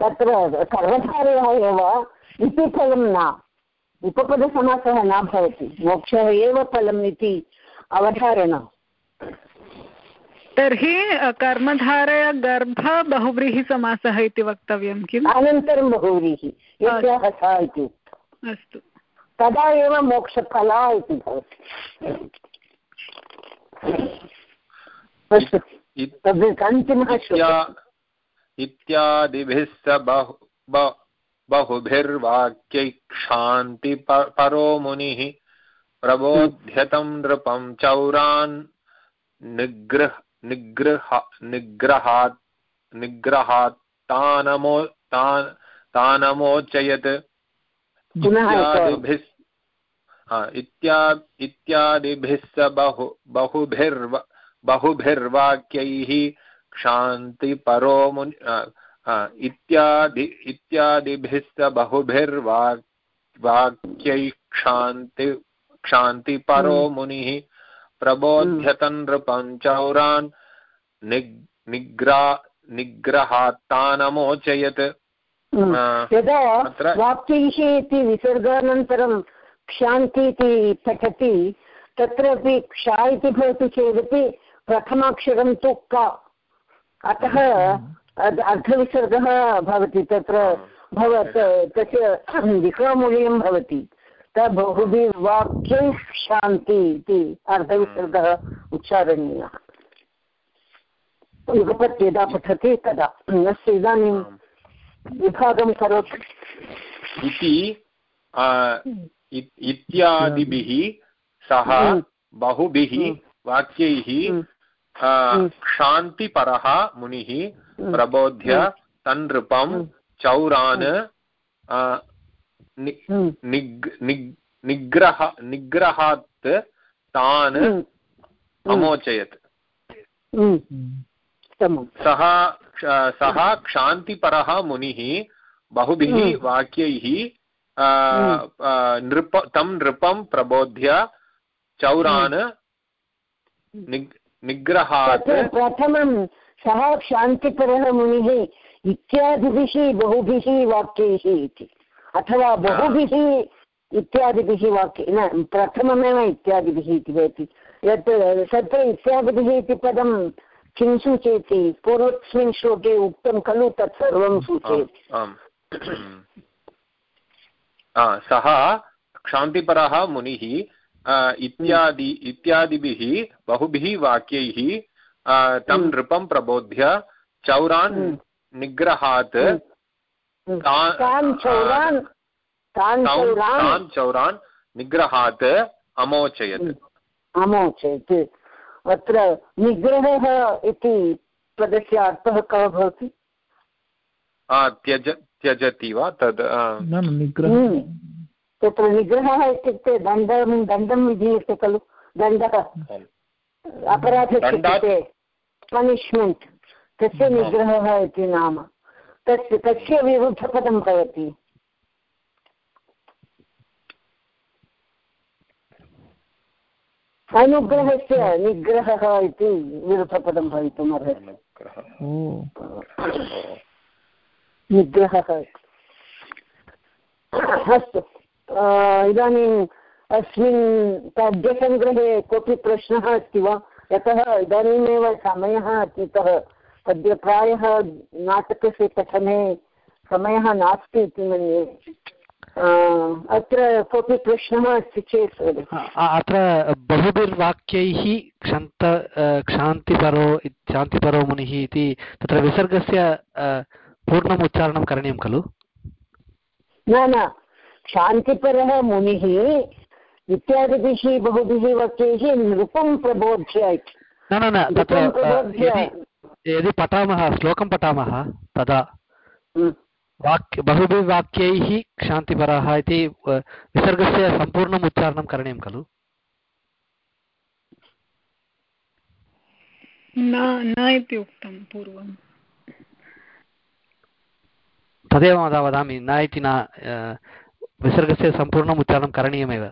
तत्र कर्मधारयः एव इति फलं न। उपपदसमासः न भवति। मोक्षः एव फलम् इति अवधारणा। तर्हि कर्मधारय गर्भ बहुव्रीहिसमासः इति वक्तव्यं किम्? अनन्तरं बहुव्रीहि। यस्याः सा इति। अस्तु। तदा एव मोक्षफला इति भवति। अस्तु। इत्यादिभिः स बहुभिर्वाक्यैः क्षान्ति परो मुनिः प्रबोध्यतं नृपं चौरान् निग्रह निग्रह निग्रहात् निग्रहात् तानमो तानमोचयत्। इत्यादिभिः इत्यादिभिः स बहु बहुभिर्व बहुभिर्वाक्यैः क्षान्तिपरो मुनि इत्यादि इत्यादिभिः स बहुभिर्वाक् वाक्यैः क्षान्ति क्षान्तिपरो हम्म। मुनिः प्रबोध्यतनृपं चौरान् निग्रा निग्रहात्तानमोचयत् हम्म। यदा वाक्यैः इति विसर्गानन्तरं क्षान्ति इति पठति तत्रापिक्षा इति भवति चेदपि प्रथमाक्षरं तु क अतः अर्धविसर्गः भवति तत्र भवत् तस्य विक्रमूल्यं भवति। तद् बहुभिः वाक्यैः शान्ति इति अर्धविसर्गः उच्चारणीयः। युगपत् यदा पठति तदा। अस्तु इदानीं विभागं करोतु। इति इत्यादिभिः सह। बहुभिः। वाक्यैः। क्षान्तिपरः मुनिः प्रबोध्य तन्नृपं चौरान् निग्रह निग्रहात् तान् अमोचयत्। सः सः क्षान्तिपरः मुनिः बहुभिः वाक्यैः नृप तं नृपं प्रबोध्य चौरान् निग्रहात्। प्रथमं सः मुनिः इत्यादिभिः बहुभिः वाक्यैः इति। अथवा बहुभिः इत्यादिभिः वाक्य न प्रथममेव इत्यादिभिः इति भवति। यत् तत्र इत्यादिभिः इति पदं किं सूचयति पूर्वस्मिन् श्लोके उक्तं खलु तत् सर्वं सूचयति। सः क्षान्तिपरः मुनिः इत्यादि इत्यादिभिः बहुभिः वाक्यैः तं हम्म। नृपं प्रबोध्य चौरान् हम्म। निग्रहात् हम्म। तान् चौरान् निग्रहात् अमोचयत्। अमोचयत्। अत्र निग्रहः इति पदस्य अर्थः कः भवति? त्यज त्यजति वा? तद् तत्र निग्रहः इत्युक्ते दण्डं दण्डं विधीयते खलु? दण्डः। अपराधस्य कृते पनिश्मेण्ट् तस्य निग्रहः इति नाम। तस्य तस्य विरुद्धपदं भवति अनुग्रहस्य निग्रहः इति विरुद्धपदम् भवितुम् अर्हति। निग्रहः। अस्तु। इदानीम् अस्मिन् पद्यसङ्ग्रहे कोऽपि प्रश्नः अस्ति वा? यतः इदानीमेव समयः अतीतः। तद्य प्रायः नाटकस्य पठने समयः नास्ति इति मन्ये। अत्र कोऽपि प्रश्नः अस्ति चेत् अत्र बहुभिर्वाक्यैः क्षन्त क्षान्तिपरो शान्तिपरो मुनिः इति तत्र विसर्गस्य पूर्णम् उच्चारणं करणीयं खलु? न न शान्तिपरः मुनिः इत्यादिभिः बहुभिः वाक्यैः नृपं प्रबोध्य इति। न न न तत्र यदि पठामः श्लोकं पठामः तदा हम्म। वाक्य बहुभिः वाक्यैः क्षान्तिपरः इति विसर्गस्य सम्पूर्णम् उच्चारणं करणीयं खलु? न इति उक्तं पूर्वं तदेव वदामि न इति न विसर्गस्य सम्पूर्णम् उच्चारणं करणीयमेव।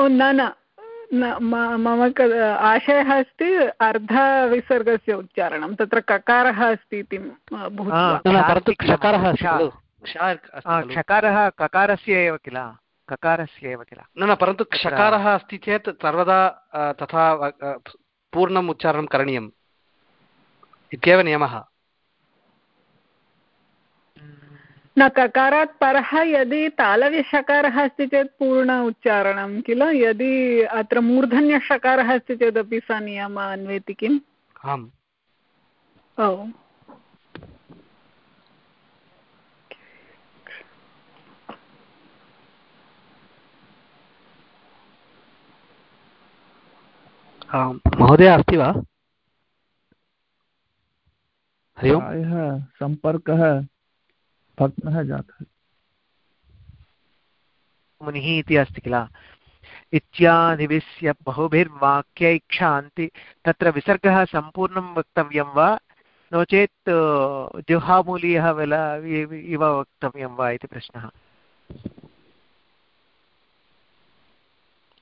न न। मम आशयः अस्ति अर्धविसर्गस्य उच्चारणं तत्र ककारः अस्ति इति क्षकारः ककारस्य एव किल? ककारस्य एव किल? न न परन्तु क्षकारः अस्ति चेत् सर्वदा तथा पूर्णम् उच्चारणं करणीयम्। इत्येव नियमः। न ककारात् परः यदि तालव्यषकारः अस्ति चेत् पूर्ण उच्चारणं किल? यदि अत्र मूर्धन्यषकारः अस्ति चेदपि स नियमः अन्वेति किम्? आम्। ओ महोदय अस्ति वा? हरि ओम्। सम्पर्कः भग्नः जातः। मुनिः इति अस्ति किल? इत्यादिविस्य बहुभिर्वाक्यैक्षान्ति तत्र विसर्गः सम्पूर्णं वक्तव्यं वा? नो चेत् जुहामूलीयः विल इव वक्तव्यं वा इति प्रश्नः।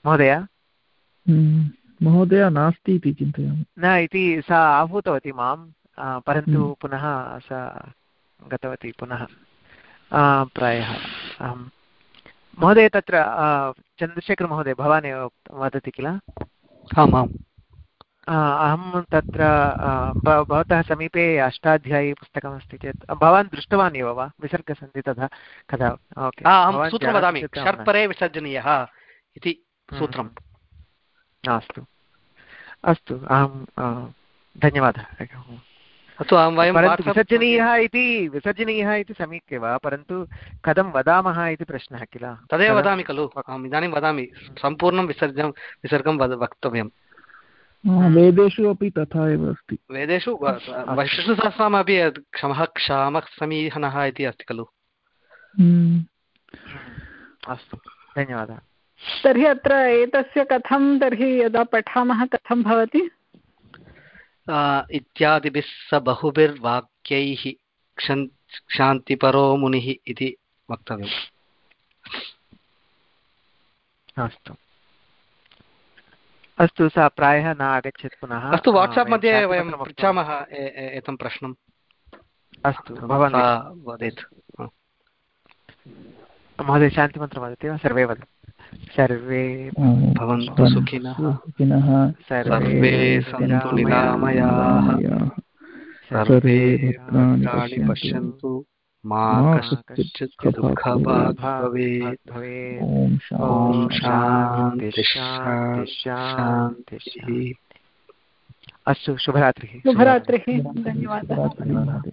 महोदय? हम्म, महोदय नास्ति इति चिन्तयामि। न इति सा आहूतवती माँ परन्तु हम्म। पुनः सा गतवती पुनः। प्रायः। अहं महोदय तत्र चन्द्रशेखरमहोदय भवान् एव वदति किल? आम् आम्। अहं तत्र भवतः समीपे अष्टाध्यायी पुस्तकमस्ति चेत् भवान् दृष्टवान् एव वा? विसर्गसन्धि तथा कदा? अहं सूत्रं वदामि। शर्परे विसर्जनीयः इति हम्म। सूत्रम्। अस्तु। अस्तु। अहं धन्यवादः। अस्तु अहं वयं विसर्जनीयः इति विसर्जनीयः इति सम्यक् एव परन्तु कथं वदामः इति प्रश्नः किल? तदेव वदामि खलु अहम् इदानीं वदामि सम्पूर्णं विसर्जनं विसर्गं वक्तव्यं वेदेषु अपि तथा एव अस्ति। वेदेषु वैशिष्टसहस्रमपि क्षमः क्षामः समीहनः इति अस्ति खलु। हम्म। अस्तु धन्यवादः। तर्हि अत्र एतस्य कथं तर्हि यदा पठामः कथं भवति? इत्यादिभिः स बहुभिर्वाक्यैः क्षन् क्षान्तिपरो मुनिः इति वक्तव्यं अस्तु। अस्तु सा प्रायः न आगच्छेत् पुनः। अस्तु वाट्साप् मध्ये वयं पृच्छामः एतं प्रश्नम् अस्तु भवान् वदेत्। महोदय शान्तिमन्त्रं वदति वा? सर्वे वदन्तु। सर्वे भवन्तु सुखिनः। सर्वे सन्तु निरामयाः। सर्वे भद्राणि पश्यन्तु। मा कश्चित् दुःखभाग् भवेत्। ॐ शान्ति। शान्तिः अस्तु शुभरात्रिः। शुभरात्रिः। धन्यवादः।